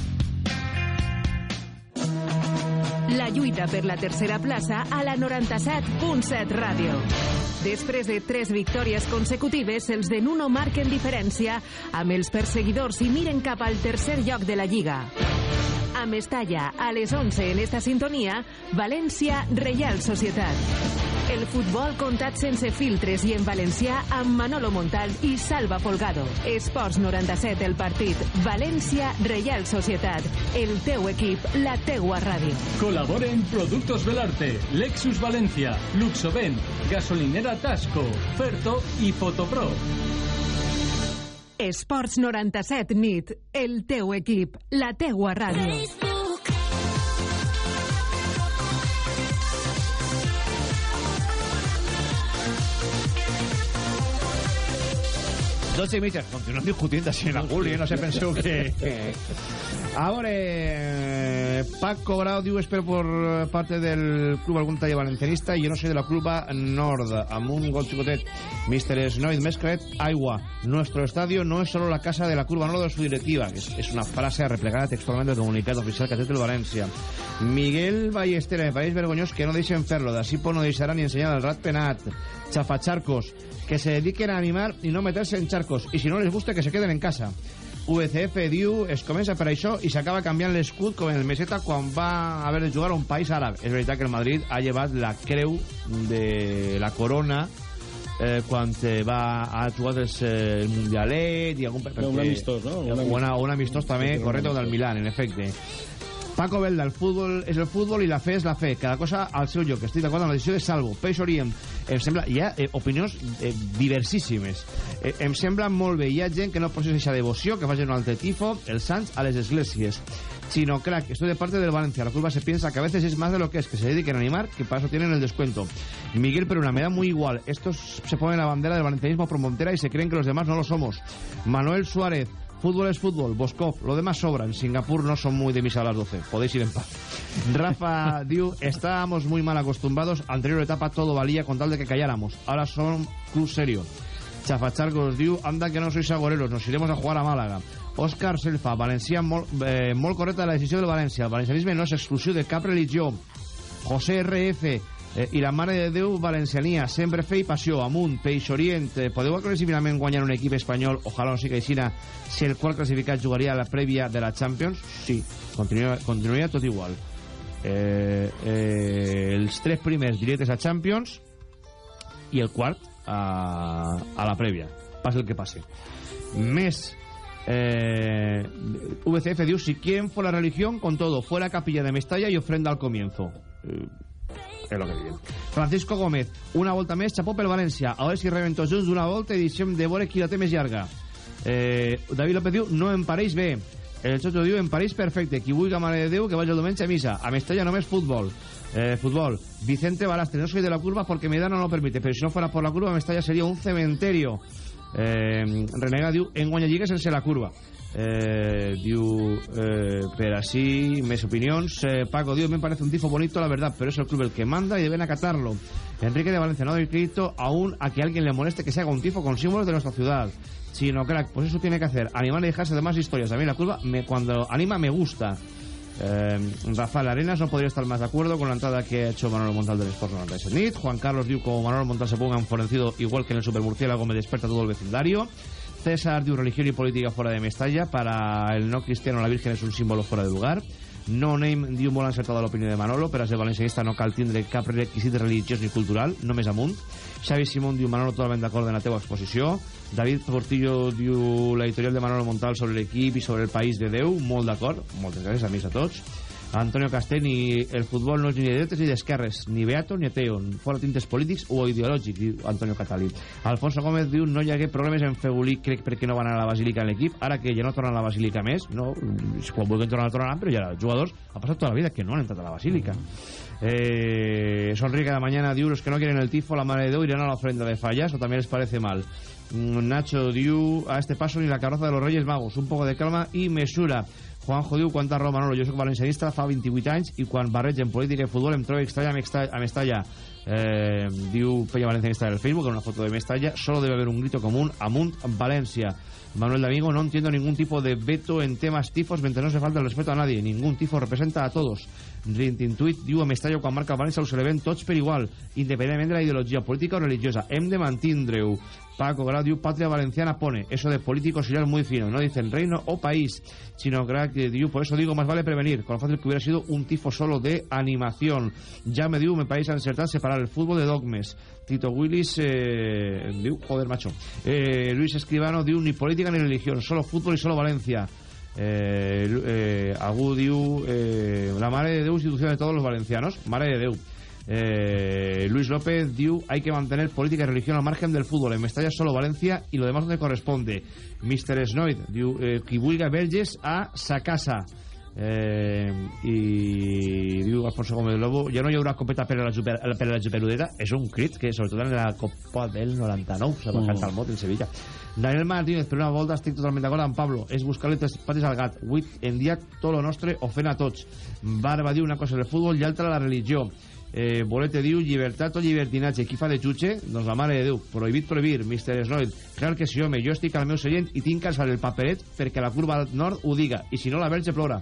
La lluita per la tercera plaça a la 97.7 Ràdio. Després de tres victòries consecutives, els de Nuno marquen diferència amb els perseguidors i miren cap al tercer lloc de la Lliga. A Mestalla, a les 11 en esta sintonia, València, Reial Societat. El futbol comptat sense filtres i en valencià amb Manolo Montal i Salva Folgado. Esports 97, el partit. València, Reial Societat. El teu equip, la teua ràdio. Colaboren Productos Belarte, Lexus Valencia, Luxoven, Gasolinera Tasco, Ferto y Fotopro. Esports 97 nit. El teu equip, la teua ràdio. 12 y mitja. Continuem discutint així en la Juli, eh? no sé, penseu que... A veure, eh, Paco Grau diu espero por parte del club algún taller valencianista yo no soy de la cluba Nord, amb un gol xicotet. Mr. Snoid Mesclet, aigua. Nuestro estadio no es solo la casa de la curva Nord de su directiva, es, es una frase replegada textualmente del comunicat oficial que ha tret el. Miguel Ballester, me pareix vergonyós que no deixen fer-lo. D'ací por no deixarà ni ensenyar el rat penat. Chafacharcos, que se dediquen a animar y no meterse en charcos. Y si no les gusta, que se queden en casa. VCF diu es comença per això i s'acaba canviant l'escut com el Meseta quan va haver de jugar a un país àrab. És veritat que el Madrid ha llevat la creu de la corona eh, quan eh, va a jugar el, eh, el Mundialet i algun... Un amistós, no? Un, una, un amistós també, correcte, del Milan, en efecte. Paco Belda, el futbol és el futbol i la fe és la fe. Cada cosa al seu lloc. Estic d'acord amb la decisió de Salvo. Peix Orient. Em sembla... Hi ha eh, opinions eh, diversíssimes. Eh, em sembla molt bé. Hi que no processa aquesta devoció, que facin un altre tifo, els sants a les esglésies. Chino crack, estoy de parte del Valencia. La curva se piensa que a veces es más de lo que es, que se dediquen a animar, que para eso tienen el descuento. Miguel Peruna, me da muy igual. Estos se ponen la bandera del valencianismo promontera y se creen que los demás no lo somos. Manuel Suárez, Fútbol es fútbol, Boskov, lo demás sobra. En Singapur no son muy de misa a las 12. Podéis ir en paz. Rafa <laughs> Diu, estábamos muy mal acostumbrados. Anterior etapa todo valía con tal de que calláramos. Ahora son club serio. Chafachargos Diu, anda que no sois agoreros, nos iremos a jugar a Málaga. Òscar Selfa, Valencià, molt, eh, molt correcta la decisió del València. El valencianisme no és exclusiu de cap religió. José RF, Eh, I la mare de Déu valenciania, sempre fe i passió, amunt, peix orient. Eh, podeu aclarir finalment guanyar un equip espanyol, ojalà no sigui aixina, si el qual classificat jugaria a la prèvia de la Champions? Sí, continuaria, continuaria tot igual. Eh, eh, els tres primers directes a Champions i el quart a, a la prèvia, passi el que passi. Més eh, VCF diu si quieren fuera religión con todo fuera capilla de Mestalla y ofrenda al comienzo eh, és el que diuen Francisco Gómez, una volta més xapó pel València, a veure si rebem tots junts d'una volta i deixem de veure qui la té més llarga. Eh, David López diu no em pareix bé. El Xocho diu em pareix perfecte. Qui vulgui mare de Déu que vagi el diumenge a missa. A Mestalla només futbol. Eh, fútbol Vicente Balastre no soy de la curva porque mi edad no lo permite pero si no fuera por la curva Mestalla sería un cementerio. Eh, Renega diu en guanya lliga sense la curva eh, diu eh, per així més opinions. Eh, Paco diu me parece un tifo bonito la verdad pero es el club el que manda y deben acatarlo Enrique de Valencia no doy crédito aún a que alguien le moleste que se haga un tifo con símbolos de nuestra ciudad. Chino crack pues eso tiene que hacer animar y dejarse de más historias. A mí la curva me, cuando anima me gusta. Eh, Rafael Arenas no podría estar más de acuerdo con la entrada que ha hecho Manuel Montal del Sport 96 NIT. Juan Carlos diu como Manuel Montal se ponga enfurecido igual que en el Supermurciélago me desperta todo el vecindario. César diu religión y política fuera de Mestalla. Para el no cristiano la Virgen es un símbolo fuera de lugar. No Name diu molt encertada l'opinió de Manolo, per a ser valencianista no cal tindre cap requisit religiós ni cultural, només amunt. Xavi Simón diu Manolo totalment d'acord en la teua exposició. David Portillo diu l'editorial de Manolo Montal sobre l'equip i sobre el país de Déu, molt d'acord, moltes gràcies, amics a tots. Antonio Castell el futbol no és ni de dretes ni d'esquerres, ni beato ni ateo, fora tintes polítics o ideològics, diu Antonio Catali. Alfonso Gómez diu no hi hagué problemes en Fegulí, crec perquè no van anar a la Basílica en l'equip, ara que ja no tornen a la Basílica més, no, quan vulguin tornar a tornar, però ja els jugadors ha passat tota la vida que no han entrat a la Basílica. Eh, Sonríe cada mañana diu los que no quieren el tifo, la madre de Déu irán a la ofrenda de fallas, o también les parece mal. Mm, Nacho diu a este paso ni la carroza de los Reyes Magos, un poco de calma y mesura. Juanjo diu quanta raó Manolo, jo soc valencianista fa 28 anys i quan barregen política i futbol em trobo estranya a Mestalla eh, diu Peña Valencianista en el Facebook en una foto de Mestalla solo debe haber un grito común amunt Valencia. Manuel D'Amigo no entiendo ningún tipo de veto en temas tifos mientras no se falta el respeto a nadie. Ningún tifo representa a todos. Rintintuit diu a Mestalla quan marca el València ho celebrem tots per igual independentment de la ideologia política o religiosa. Hem de mantindre-ho Paco Grau diu Patria Valenciana pone eso de político sería muy fino no dicen reino o país sino que diu por eso digo más vale prevenir con lo fácil que hubiera sido un tifo solo de animación. Ya me diu me parece encertar separar el fútbol de dogmes Tito Willis eh, diu joder macho eh, Luis Escribano diu ni política ni religión solo fútbol y solo Valencia eh, eh, Agú diu eh, la mare de Déu institución de todos los valencianos mare de Déu eh, Luis López diu hay que mantener política y religión al margen del fútbol. En Mestalla solo Valencia y lo demás donde corresponde. Mr. Snoid diu eh, qui vulga Verges a sa casa. Eh, i diu Alfonso Gómez Lobo ja no hi haurà copeta per a la, super, per a la superudeta és un crit que sobretot en la Copa del 99 se va Mm. el mot en Sevilla. Daniel Martínez per una volta estic totalment d'acord amb Pablo. És buscar-li tres pates al gat. Avui en dia tot lo nostre ofèn a tots. Barba diu una cosa del futbol i altra la religió eh, Bolete diu llibertat o llibertinatge qui fa de jutge? doncs la mare de Déu prohibit prohibir, Mr. Snoid clar que sí home, jo estic al meu seient i tinc que alçar el paperet perquè la curva al nord ho diga i si no la verge plora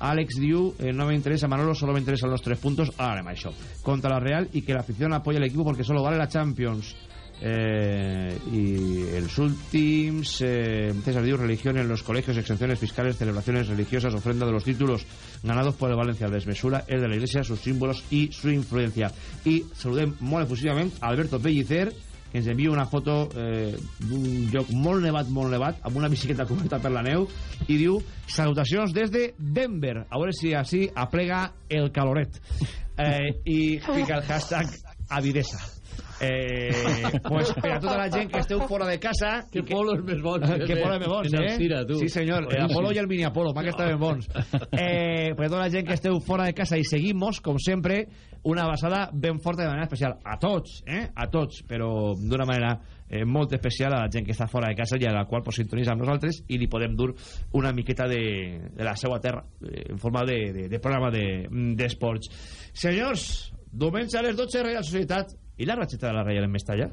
Àlex diu, eh, no me interesa Manolo, solo me interesan los tres puntos. Ahora a això. Contra la Real y que la afición apoya al equipo porque solo vale la Champions. Eh, y els últims eh, César religión en los colegios exenciones fiscales celebraciones religiosas ofrenda de los títulos ganados por el Valencia desmesura el de la iglesia sus símbolos y su influencia i saludem molt efusivament a Alberto Pellicer que ens envia una foto eh, d'un lloc molt nevat, molt nevat, amb una bicicleta coberta per la neu, i diu salutacions des de Denver. A veure si així aplega el caloret. Eh, I fica el hashtag avidesa. Eh, pues per a tota la gent que esteu fora de casa Que polos més bons, que eh, polos més bons, eh? Alcira, tu. sí senyor, el Apolo i el mini Apolo m'ha que estaven bons <laughs> eh, per a tota la gent que esteu fora de casa i seguimos, com sempre una abraçada ben forta de manera especial a tots, eh? a tots però d'una manera eh, molt especial a la gent que està fora de casa i a la qual pues, sintonitza amb nosaltres i li podem dur una miqueta de, de la seva terra eh, en forma de, de, de programa d'esports de, senyors, diumenge a les 12 Real Societat i la ratxeta de la Reial en Mestalla?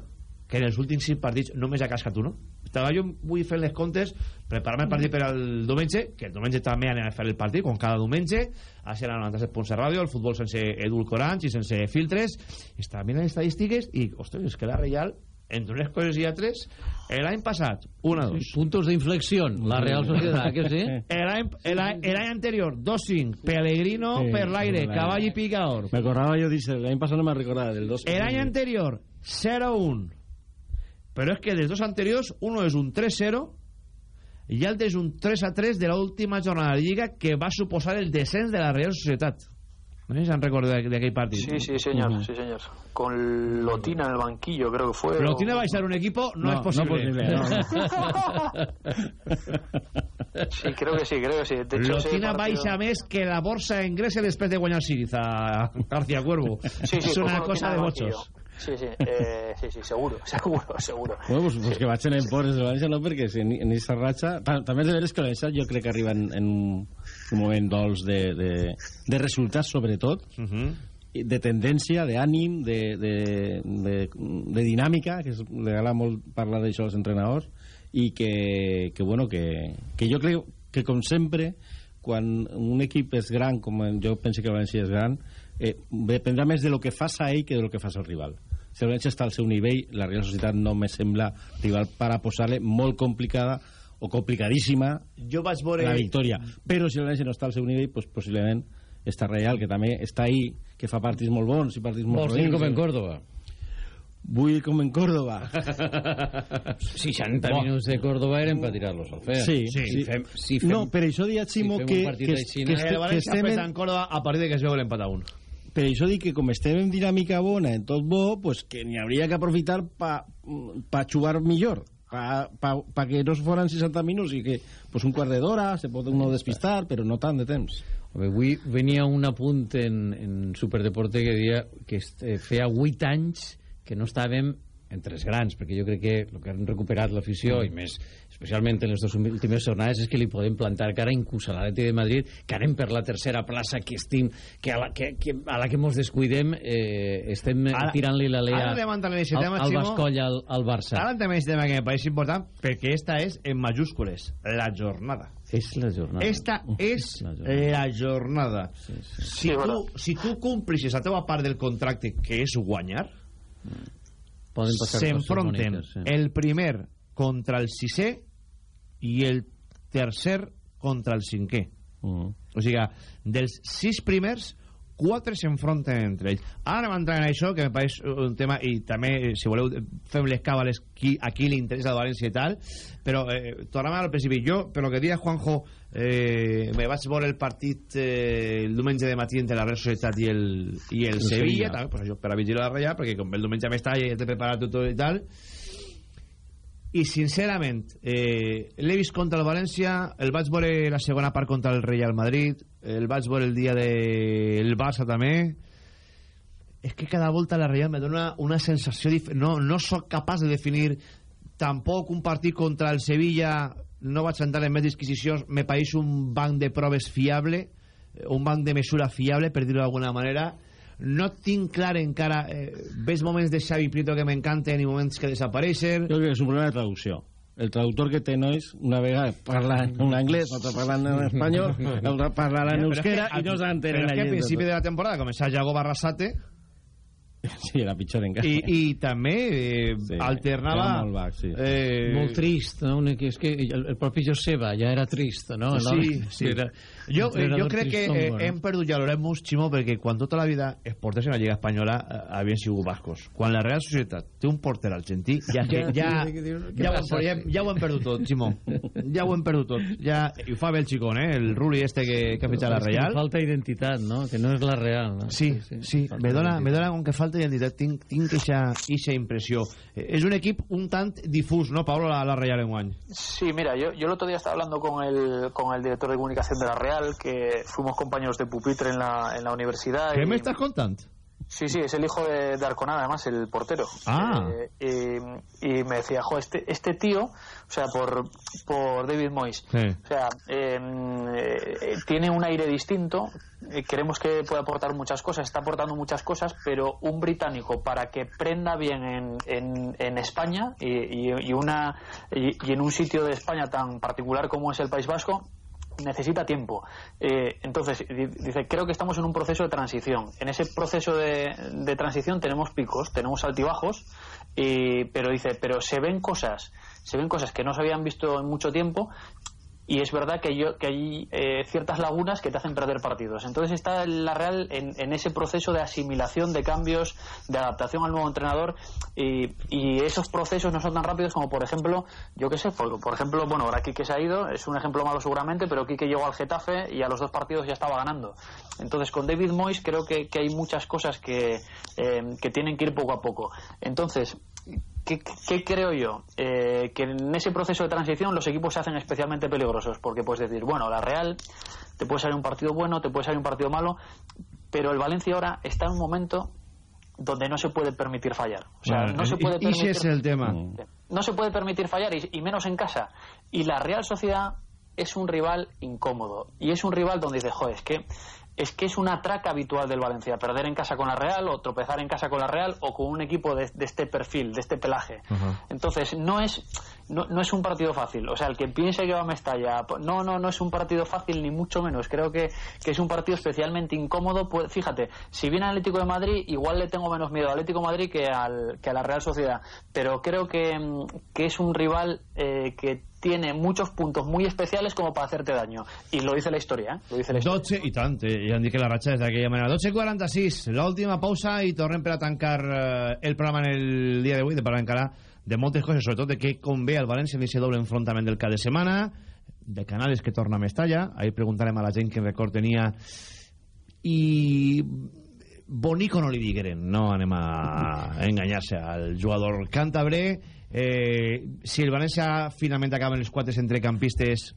que en els últims 6 partits només ha cascat uno estava jo avui fent les comptes preparant el partit per al diumenge que el diumenge també anem a fer el partit com cada diumenge a ser a 97 punts de ràdio el futbol sense edulcorants i sense filtres estava mirant estadístiques i ostres, és que la Real entre unes coses i altres l'any passat, 1 a 2 sí, puntos de inflexión la Real Sociedad, que sí? <laughs> l'any anterior 2-5, Pellegrino sí, per l'aire cavall i picador me acordaba yo, dice, l'any passat no me recordaba del 2 l'any anterior 0-1 però és que dels dos anteriors uno és un 3-0 i l'altre és un 3-3 de l'última jornada de Lliga que va suposar el descens de la Real Societat no sé si han recordado de aquel partido. Sí, sí, señor, uh -huh. sí, señor. Con Lotina en el banquillo, creo que fue. Pero Lotina va a ser un equipo, no, no es posible. No posible no. <laughs> sí, creo que sí, creo que sí. De hecho, Lotina partido... baixa més que la borsa en Grecia después de guanyar Siriza, García Cuervo. Sí, sí, es una cosa de bochos. Sí, sí, eh, sí, sí, seguro, <laughs> seguro, seguro. Bueno, pues, pues sí. que vagin en de València, no? Perquè si en, en aquesta ratxa... També és de veres que l'València jo crec que arriba en, en un, un moment dolç de, de, de resultats, sobretot, uh -huh. de tendència, d'ànim, de, de, de, de dinàmica, que és, li agrada molt parlar d'això als entrenadors, i que, que bueno, que, que jo crec que, com sempre, quan un equip és gran, com jo penso que València és gran, eh, dependrà més de lo que fas a ell que de lo que fas al rival si el València està al seu nivell la Real Societat no me sembla rival per a posar-le molt complicada o complicadíssima jo vaig veure... la victòria. Però si el València no està al seu nivell pues, possiblement està Real que també està ahí que fa partits molt bons i partits molt Vols dir com en Córdoba? Vull com en Córdoba. <laughs> 60 Bo. minuts de Córdoba eren per tirar-los al fer. Sí, sí. Si fem, si fem, no, per això dia Ximo si que, que, que, que, que, que estem en Córdoba a partir de que es veu l'empat a un. Per això dic que com estem en dinàmica bona en tot bo, pues que n'hi hauria que aprofitar pa, pa jugar millor pa, pa, pa que no foren 60 minuts i que pues un quart d'hora se pot uno despistar però no tant de temps. Avui venia un apunt en, en Superdeporte que deia que eh, feia 8 anys que no estàvem entre els grans, perquè jo crec que el que han recuperat l'afició, i més especialment en les dues últimes jornades, és que li podem plantar cara inclús a l'Atleti de Madrid, que anem per la tercera plaça, que estim, que a la que, que, a la que mos descuidem eh, estem tirant-li la lea al, al Bascoll al, al Barça. Ara també és tema que me pareix important, perquè esta és en majúscules, la jornada. És la jornada. Esta és la jornada. La jornada. Sí, sí. Si, sí, tu, si tu complixes la teva part del contracte, que és guanyar, s'enfronten sí. el primer contra el sisè i el tercer contra el cinquè. Uh -huh. O sigui, dels sis primers, quatre s'enfronten entre ells. Ara a entrar en això, que me pareix un tema, i també, si voleu, fem les càbales qui, a qui li interessa el València i tal, però eh, tornem al principi. Jo, per lo que dia Juanjo, eh, me vaig veure el partit eh, el diumenge de matí entre la Real Societat i el, i el, el Sevilla, Sevilla. També, pues, això, per a vigilar la Real, perquè com el diumenge tard ja té preparat tot i tal, i sincerament eh, l'he vist contra el València el vaig veure la segona part contra el Real Madrid el vaig veure el dia del de Barça també. És que cada volta la Real me dona una sensació no, no sóc capaç de definir tampoc un partit contra el Sevilla no vaig entrar en més disquisicions me pareix un banc de proves fiable un banc de mesura fiable per dir-ho d'alguna manera no tinc clar encara eh, ves moments de Xavi Prieto que m'encanten i moments que desapareixen. Jo crec que és un problema de traducció. El traductor que té nois una vegada parla en anglès l'altre parlant en espanyol l'altre parla en euskera i no s'entenen però és que al principi de la temporada començava Jago Barrasate <laughs> Sí, era pitjor encara. I, i també eh, sí, alternava... Molt, baix, sí. eh, molt trist, no? Una, que és que el, el propi Joseba ja era trist, no? Sí, sí. Era, jo, eh, jo crec que eh, hem perdut ja l'Oremus, Ximo, perquè quan tota la vida els porters en la Lliga Espanyola eh, havien sigut bascos. Quan la Real Societat té un porter argentí, ja, ja, ja, ja, ho, hem, ja, ja ho hem perdut tot, Ximo. Ja ho hem perdut tot. Ja, I ho fa bé el xicón, eh? El Ruli este que, que ha fitxat la Real. Falta identitat, no? Que no és la Real, no? Sí, sí. sí. Me, dona, me dona com que falta identitat. Tinc, tinc eixa impressió. Eh, és un equip un tant difús, ¿no, Pablo, la, la Real en guany? Sí, mira, yo, yo el otro día estaba hablando con el, con el director de comunicación de la Real, que fuimos compañeros de pupitre en la, en la universidad. ¿Qué y... me estás contando? Sí, sí, es el hijo de, de Arconada, además, el portero. Ah. Eh, y, y me decía, jo, este, este tío, o sea, por, por David Moyes, Sí. o sea, eh, eh, tiene un aire distinto. eh, creemos que puede aportar muchas cosas, está aportando muchas cosas, pero un británico para que prenda bien en, en, en España y, y- y una, y en un sitio de España tan particular como es el País Vasco, necesita tiempo. Eh, entonces, di- dice, creo que estamos en un proceso de transición. En ese proceso de, de transición tenemos picos, tenemos altibajos, y- pero dice, pero se ven cosas, se ven cosas que no se habían visto en mucho tiempo. Y es verdad que, yo, que hay eh, ciertas lagunas que te hacen perder partidos. Entonces está la Real en, ese proceso de asimilación, de cambios, de adaptación al nuevo entrenador. Y, y esos procesos no son tan rápidos como, por ejemplo, yo qué sé, por, por ejemplo, bueno, ahora Quique se ha ido, es un ejemplo malo seguramente, pero Quique llegó al Getafe y a los dos partidos ya estaba ganando. Entonces con David Moyes creo que, que hay muchas cosas que, eh, que tienen que ir poco a poco. Entonces, ¿Qué, qué creo yo? Eh, que en ese proceso de transición los equipos se hacen especialmente peligrosos, porque puedes decir, bueno, la Real te puede salir un partido bueno, te puede salir un partido malo, pero el Valencia ahora está en un momento donde no se puede permitir fallar. O sea, Bueno, no se y- puede y permitir... ese es el tema. No se puede permitir fallar, y, y menos en casa. Y la Real Sociedad es un rival incómodo. Y es un rival donde dice, joder, es que es que es una traca habitual del Valencia, perder en casa con la Real o tropezar en casa con la Real o con un equipo de, de este perfil, de este pelaje. Entonces, no es, no, no es un partido fácil. O sea, el que piense que va a Mestalla, no, no, no es un partido fácil ni mucho menos. Creo que, que es un partido especialmente incómodo. Pues, fíjate, si viene Atlético de Madrid, igual le tengo menos miedo al Atlético de Madrid que, al, que a la Real Sociedad. Pero creo que, que es un rival eh, que tiene muchos puntos muy especiales como para hacerte daño. Y lo dice la historia, ¿eh? Lo dice la historia. 12 i tant, eh, ja han dit que la ratxa és d'aquella manera 12.46, l'última pausa i tornem per a tancar eh, el programa en el dia d'avui de parlar encara de moltes coses, sobretot de què convé al València en aquest doble enfrontament del cap de setmana de Canales que torna a Mestalla ahir preguntarem a la gent quin record tenia i bonico no li digueren no anem a enganyar-se al jugador càntabre eh, si el València finalment acaben els quatre centrecampistes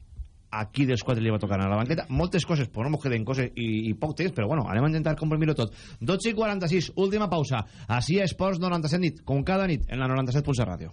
aquí dels quatre li va tocar a la banqueta. Moltes coses, però no mos queden coses i, i poc temps, però bueno, anem a intentar comprimir-ho tot. 12 i 46, última pausa. Així a Esports 97 nit, com cada nit en la 97.7 Ràdio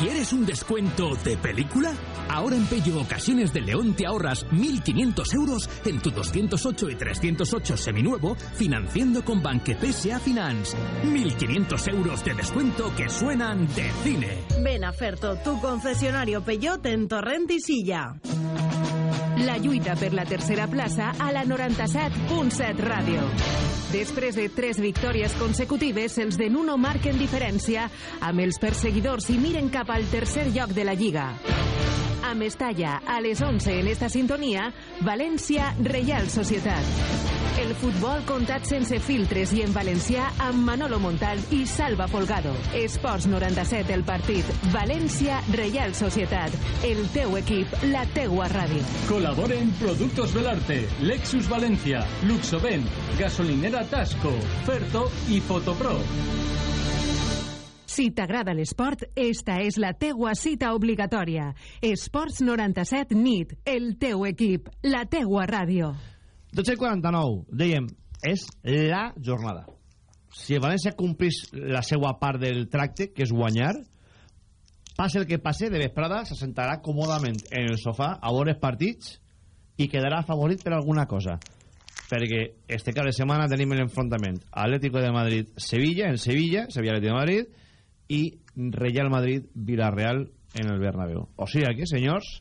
¿Quieres un descuento de película? Ahora en Pello Ocasiones de León te ahorras 1.500 euros en tu 208 y 308 seminuevo financiando con Banque PSA Finance. 1.500 euros de descuento que suenan de cine. Ven a Ferto, tu concesionario Peugeot en Torrent i Silla. La lluita per la tercera plaça a la 97.7 Ràdio. Després de tres victòries consecutives, els de Nuno marquen diferència amb els perseguidors i miren cap al tercer lloc de la Lliga. A Mestalla, a les 11 en esta sintonia, València, Reial Societat. El futbol comptat sense filtres i en valencià amb Manolo Montal i Salva Folgado. Esports 97, el partit. València, Reial Societat. El teu equip, la teua ràdio. Colaboren Productos Belarte, Lexus Valencia, Luxoven, Gasolinera Tasco, Ferto y Fotopro. Si t'agrada l'esport, esta és la teua cita obligatòria. Esports 97 NIT, el teu equip, la teua ràdio. 12.49, dèiem, és la jornada. Si el València complís la seva part del tracte, que és guanyar, passe el que passe, de vesprada s'assentarà còmodament en el sofà a veure els partits i quedarà favorit per alguna cosa perquè este cap de setmana tenim l'enfrontament. Atlético de Madrid-Sevilla en Sevilla, Sevilla-Atlético de Madrid i Real Madrid-Villarreal en el Bernabéu. O sigui que senyors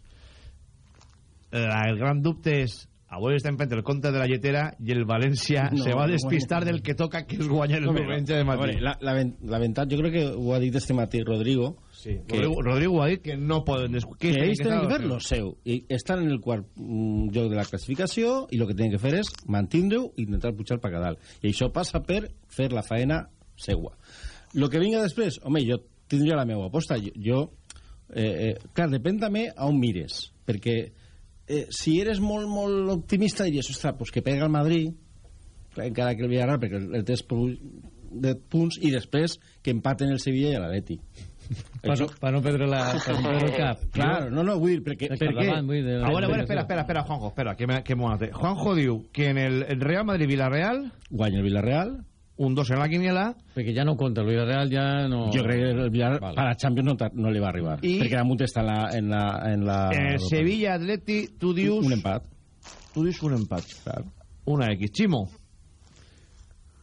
el gran dubte és avui estem fent el compte de la lletera i el València No, se va no despistar del que toca que és guanyar el Home, diumenge de a Madrid veure, la, la, ven- la veritat, jo crec que ho ha dit este matí Rodrigo, sí, que, Rodrigo, Rodrigo ha dit que no poden que tenen ells tenen que fer? lo seu i estan en el quart mm, lloc de la classificació i el que tenen que fer és mantindre-ho i intentar pujar per a dalt i això passa per fer la faena seua. El que vinga després, home, jo tindria la meva aposta. Jo, jo eh, eh, clar, depèn també a on mires perquè eh, si eres molt, molt optimista diries, ostres, pues que pega el Madrid encara que el Villarreal perquè el, el tens de punts i després que empaten el Sevilla i l'Atlètic Per per no perdre la- <laughs> per no perdre el cap. Claro, no, no, vull dir, perquè... El perquè capdavant, vull dir, A veure, a veure, espera, espera, espera, Juanjo, espera, que me, que. Juanjo diu que en el, el Real Madrid-Villarreal guanya el Villarreal un 2 en la quiniela Perquè ja no compta, el Villarreal ja no... Jo crec que el Villarreal Vale. per a Champions no, no li va arribar. I- perquè la Munt està en la... En la, en la el Sevilla-Atleti tu dius... Un empat. Tu dius un empat. Claro. Una X. Chimo.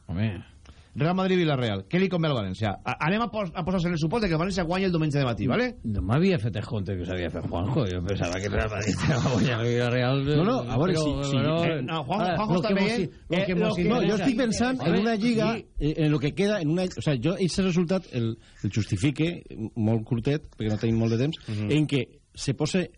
Home... Real Madrid-Villarreal. Què li convé al València? A anem a, pos a posar-se en el suport que el València guanya el diumenge de matí, ¿vale? No m'havia fet el compte que s'havia fet Juanjo. Jo pensava que el Real Madrid <laughs> anava a guanyar el Villarreal. No, no, a veure, però- si... si però- eh, no, Juanjo- Ara, Juanjo lo eh, que lo emoci- que- No, jo estic pensant en una lliga, sí. eh, en lo que queda, en una... O sea, jo, aquest resultat el, el justifique, molt curtet, perquè no tenim molt de temps, Mhm. en que se pose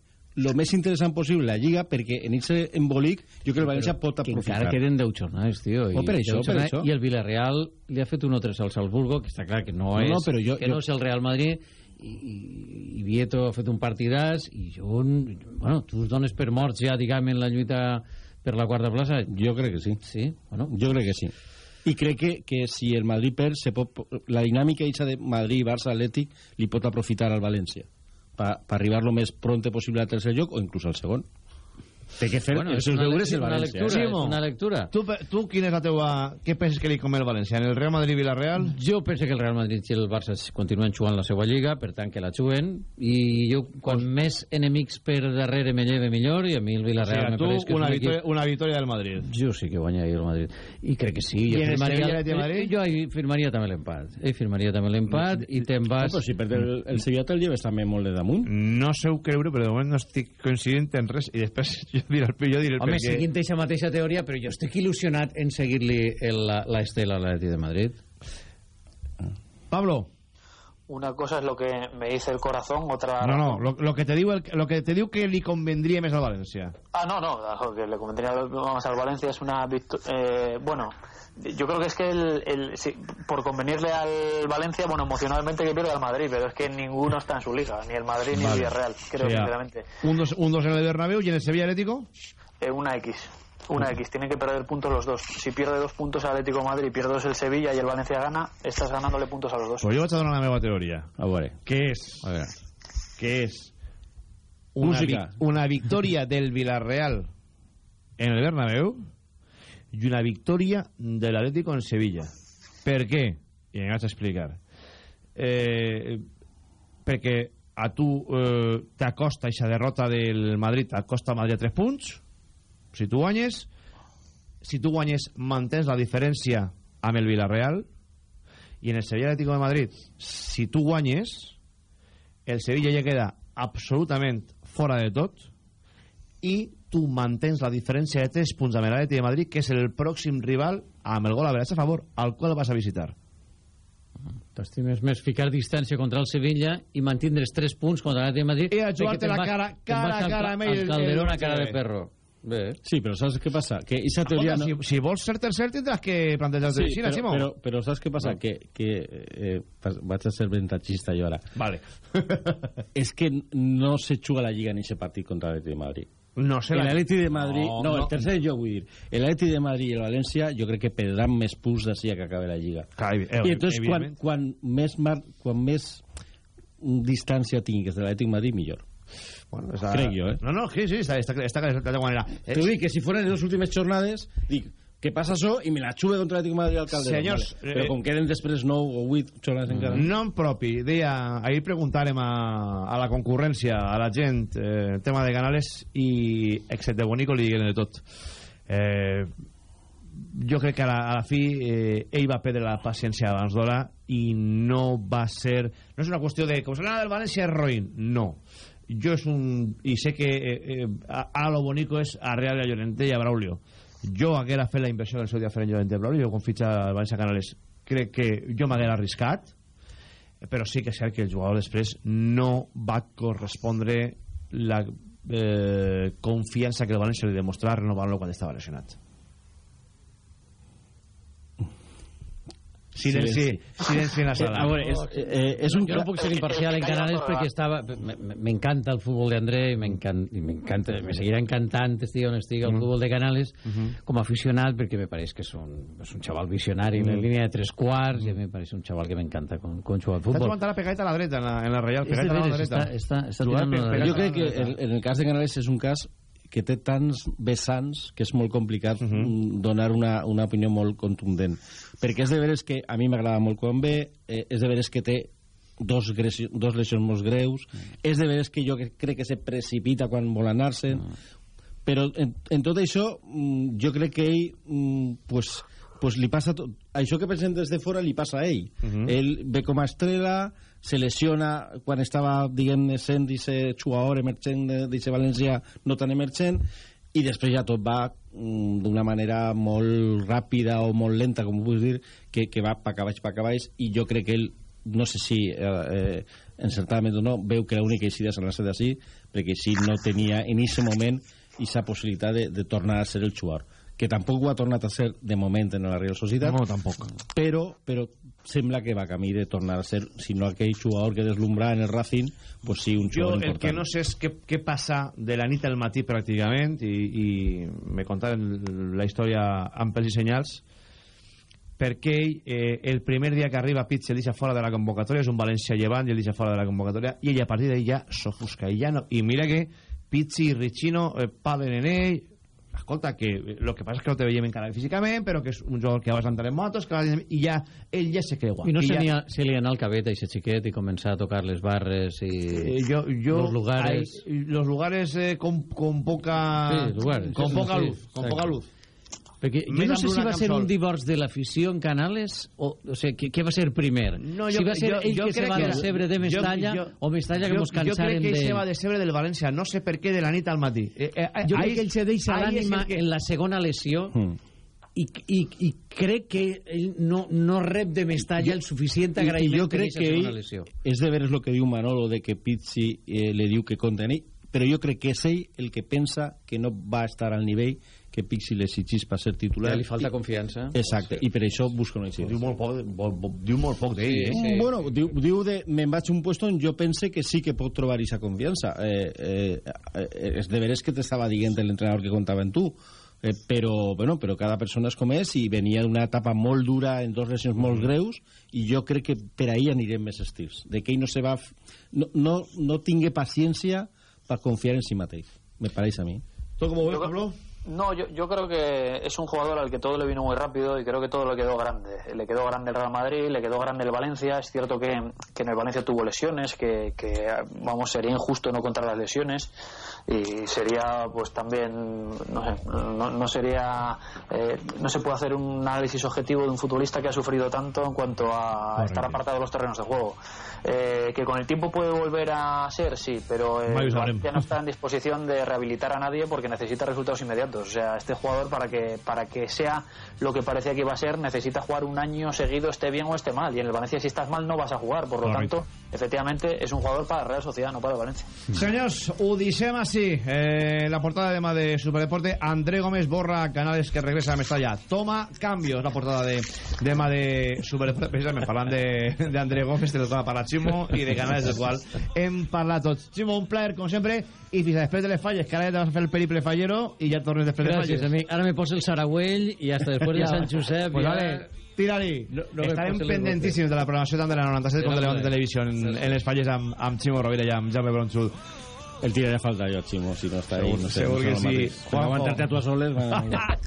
lo més interessant possible la lliga, perquè en aquest embolic jo crec que el València pot que aprofitar. encara queden 10 jornades, tio. Oh, per i això, 10 per això. I el Villarreal li ha fet 1-3 al Salzburgo, que està clar que no, No, és, no, però jo- que jo- no és el Real Madrid, i, i, i Vieto ha fet un partidàs, i jo... Bueno, tu us dones per morts ja, diguem, en la lluita per la quarta plaça? Jo crec que sí. Sí? Bueno, Jo crec que sí. I crec que, que si el Madrid perd, se pot, la dinàmica eixa de Madrid, Barça, Atlètic, li pot aprofitar al València per arribar lo més pronte possible al tercer lloc o inclús al segon. Té que fer Bueno, els és seus deures el València. una eh? lectura, és una lectura. Tu, tu quina és la teua... Què penses que li convé al València? En el Real Madrid-Villarreal? Jo penso que el Real Madrid i el Barça continuen jugant la seva lliga, per tant que la juguen, i jo, quan més enemics per darrere me lleve millor, i a mi el O Villarreal sigui, me pareix que una, un victòria, equip... una victòria del Madrid. Jo sí que guanyaria el Madrid. I crec que sí. I el firmaria, Sevilla Madrid? jo ahí firmaria també l'empat. Eh, firmaria també l'empat i te'n No, vas... però si perd el, el Sevilla te'l lleves també molt de damunt. No sé creure, però de moment no estic coincidint en res. I després jo diré el, jo diré Home, perquè... seguint aquesta mateixa teoria, però jo estic il·lusionat en seguir-li el- la, la estela a l'Atleti de Madrid. Pablo. Una cosa es lo que me dice el corazón, otra... No, no, lo, lo que te diu el, lo que te diu que li convendria més al València. Ah, no, no, lo que le convendría vamos, al Valencia es una victoria. bueno, yo creo que es que el, el- sí, por convenirle al Valencia, bueno, emocionalmente que pierda al Madrid, pero es que ninguno está en su liga, ni el Madrid ni el. Villarreal, creo sea, sinceramente. Un 2 un dos en el Bernabéu y en el Sevilla Atlético. Eh, una X. Una X, tienen que perder puntos los dos. Si pierde dos puntos el Atlético de Madrid y pierde dos el Sevilla y el Valencia gana, estás ganándole puntos a los dos. Pues jo vaig a donar la meva teoria. A veure. Que és... A veure. Que és... Una, Música. vic- una victòria del Villarreal en el Bernabéu i una victòria de l'Atlético en Sevilla. Per què? I em vaig a explicar. Eh, perquè a tu eh, t'acosta aquesta derrota del Madrid, t'acosta al Madrid a 3 punts, si tu guanyes, si tu guanyes mantens la diferència amb el Villarreal i en el Sevilla Atlético de Madrid si tu guanyes el Sevilla ja queda absolutament fora de tot i tu mantens la diferència de 3 punts amb l'Atleti de Madrid que és el pròxim rival amb el gol a a favor al qual vas a visitar T'estimes més ficar distància contra el Sevilla i mantindre els 3 punts contra l'Atleti de Madrid I a jugar-te la vas- cara- te'n cara vas a al- cara al Calderón a cara de perro. Bé. Sí, però saps què passa? Que esa teoria... Escolta, no... si, si vols ser tercer tindràs que plantejar-te Sí, així, però, Ximo. però, però saps què passa? Que, que eh, vaig a ser ventatxista jo ara. Vale. <laughs> És que no se juga la Lliga en aquest partit contra l'Atleti de Madrid. No sé la- L'Atleti de Madrid... No, No, no. el tercer jo vull dir. L'Atleti de Madrid i el València jo crec que perdran més punts d'ací a que acabe la Lliga. Clar, eh, I entonces quan, quan més, mar, quan més distància tinguis de l'Atlètic Madrid, millor. Bueno, esa- Crec jo, eh? No, no, sí, sí, està, està, està, de manera. Te ho dic que si foren les últimes jornades, dic, que passa això i me la xuve contra l'Atlético de Madrid al Calderón. Senyors, vale. Però eh, com queden després 9 o 8 jornades encara... Nom propi. Deia, ahir preguntarem a, a la concurrència, a la gent, eh, tema de Canales i excepte Bonico li diguem de tot. Eh, jo crec que a la, a la fi eh, ell va perdre la paciència abans d'hora i no va ser... No és una qüestió de com se n'anava del València és roïn. No. Jo és un... I sé que eh, eh, a, a lo bonico és a Real a Llorente i a Braulio. Jo haguera fet la inversió del seu dia en Llorente i Braulio, jo com fitxa al València Canales crec que jo m'haguera arriscat però sí que és cert que el jugador després no va correspondre la eh, confiança que el València li demostrava renovant-lo quan estava lesionat. Silenci, silenci en la sala. A veure, és, eh, és un... jo no puc ser imparcial en Canales perquè estava... M'encanta el futbol d'André i m'encanta, me seguirà encantant, estigui on estigui, el futbol de Canales com a aficionat perquè me pareix que és un, és un xaval visionari en la línia de tres quarts i a mi me pareix un xaval que m'encanta com, com juga al Està futbol. jugant ara pegadeta a la dreta en la, en la Reial, pegadeta a la dreta. està- està- està a la jo a la crec que en el cas de Canales és un cas que té tants vessants que és molt complicat uh -huh. donar una, una opinió molt contundent perquè és de veres que a mi m'agrada molt quan ve eh, és de veres que té dos, dos lesions molt greus. És de veres que jo crec que se precipita quan vol anar-se'n. Però en, en tot això mm, jo crec que ell mm, pues, pues li passa tot, això que pensem des de fora li passa a ell. Ell ve com a estrella se lesiona quan estava diguem sent d'aquest jugador emergent d'aquest València no tan emergent i després ja tot va mm, d'una manera molt ràpida o molt lenta, com puc dir, que, que va pa baix, pa baix, i jo crec que ell no sé si eh, eh, encertadament o no, veu que l'única eixida és anar-se d'ací, perquè si no tenia en aquest moment aquesta possibilitat de, de tornar a ser el jugador que tampoc ho ha tornat a ser de moment en la Real Societat No, tampoc. però, però sembla que va camí de tornar a ser si no aquell jugador que deslumbra en el Racing pues sí, un Jo jugador el important que no sé és què, què passa de la nit al matí pràcticament i, i me contaven la història amb pels i senyals perquè ell, eh, el primer dia que arriba Pitts el deixa fora de la convocatòria és un València llevant i el deixa fora de la convocatòria i ell a partir d'ahí ja s'ofusca i, ja no, i mira que Pizzi i Richino eh, parlen en ell escolta, que el que passa és que no te veiem encara físicament però que és un jugador que vas andar en motos que i ja, ell ja se creu I no I se, ja, ja... se li el cabet a aquest xiquet i començar a tocar les barres i Eh, yo, yo, los lugares. hay- los lugares eh, con, con poca Sí, lugares. con Sí, poca sí, luz, con exacte. poca luz. Perquè jo no sé si va ser Camsol. un divorci de l'afició en Canales o, o sigui, què, què va ser primer? No, si jo- va ser jo- ell jo que se va que- decebre de jo- Mestalla jo- o Mestalla que jo, mos jo crec cansaren que ell de... se va de sebre del València, no sé per què de la nit al matí. Eh, eh, Jo ahí- crec que ell se deixa l'ànima el que- en la segona lesió Mm. i, i, i crec que ell no, no rep de Mestalla el suficient i agraïment jo crec que ell, lesió. és de veres el que diu Manolo de que Pizzi eh, li diu que compta en ell però jo crec que és ell el que pensa que no va estar al nivell que li exigís per ser titular Ja li falta I- confiança. exacte, i per això busca una eixida Diu molt poc, diu molt poc d'ell, eh? Mm, Bueno, diu, diu de me'n vaig a un puesto on jo pense que sí que pot trobar aquesta confiança. Eh, eh, eh, és de veres que t'estava dient l'entrenador que comptava en tu, eh, però, bueno, però cada persona és com és i venia d'una etapa molt dura en dos lesions molt greus i jo crec que per ahir anirem més estils. De que ell no se va... f- No, no, no tingui paciència per confiar en si mateix. Me pareix a mi. ¿Tú cómo ves, Yo- Pablo? No, yo, yo creo que es un jugador al que todo le vino muy rápido y creo que todo le quedó grande. Le quedó grande el Real Madrid, le quedó grande el Valencia. Es cierto que, que en el Valencia tuvo lesiones, que, que, vamos, sería injusto no contar las lesiones y sería, pues también, no sé, no, no sería, eh, no se puede hacer un análisis objetivo de un futbolista que ha sufrido tanto en cuanto a estar apartado de los terrenos de juego. Eh, que con el tiempo puede volver a ser, sí, pero eh. Valencia no está en disposición de rehabilitar a nadie porque necesita resultados inmediatos. O sea, este jugador para que para que sea lo que parecía que iba a ser necesita jugar un año seguido, esté bien o esté mal. Y en el Valencia si estás mal no vas a jugar. Por lo Correcto. tanto, efectivamente es un jugador para la Real Sociedad, no para el Valencia. Senyors, ho deixem així. Eh, la portada de de Superdeporte. André Gómez borra Canales que regresa a Mestalla. Toma cambios. La portada de demà de Superdeporte. Precisament parlant de- d'André Gómez, te lo toca para Ximo i de Canales, del qual hem parlat tots. Ximo, un plaer, com sempre, i fins a després de les falles, que ara ja te vas a fer el periple fallero i ja tornes després de Gràcies, falles. amic. Ara me poso el Saragüell i hasta después de. Sant Josep... Pues ja- dale, tira-li. No- no Estarem les pendentíssims de la programació tant de la 97 com de Levante Televisió en, en les falles amb, amb Ximo Rovira i amb Jaume Bronxul. El tira de falta yo, Chimo, si no está ahí. Segur- No sé, segur no que sí. mateix. Juanjo. Aguantarte a tu a soles. va-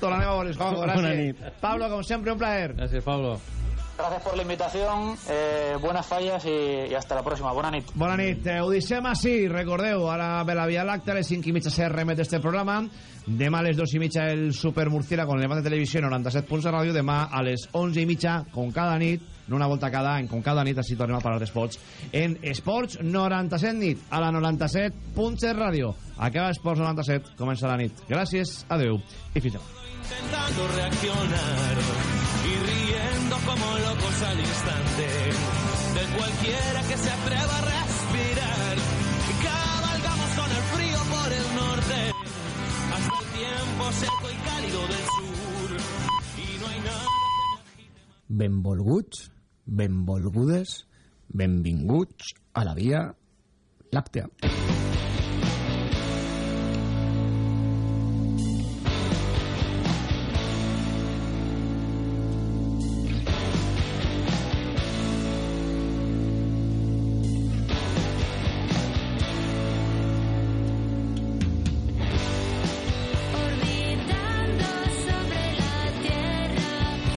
Tornem a veure's, Juanjo, Bona gràcies. nit. Pablo, com sempre, un plaer. Gràcies, Pablo. Gracias por la invitación, eh, buenas fallas y, y hasta la próxima. Buena nit. Bona nit. Eh, ho deixem així. Recordeu, ara ve la Via Lacta, a les 5 i mitja se remet este programa. Demà a les 2 i mitja el Super Murciela con Levante Televisió 97 punts de ràdio. Demà a les 11 i mitja, com cada nit, no una volta cada any, com cada nit, així tornem a parlar d'esports, en Esports 97 nit, a la 97 punts de ràdio. Acaba Esports 97, comença la nit. Gràcies, adeu i fins demà. intentando reaccionar y riendo como locos al instante de cualquiera que se atreva a respirar. Cabalgamos con el frío por el norte hasta el tiempo seco y cálido del sur y no hay nada. Benvolguts, benvolgudes, benvinguts a la Via Làctea.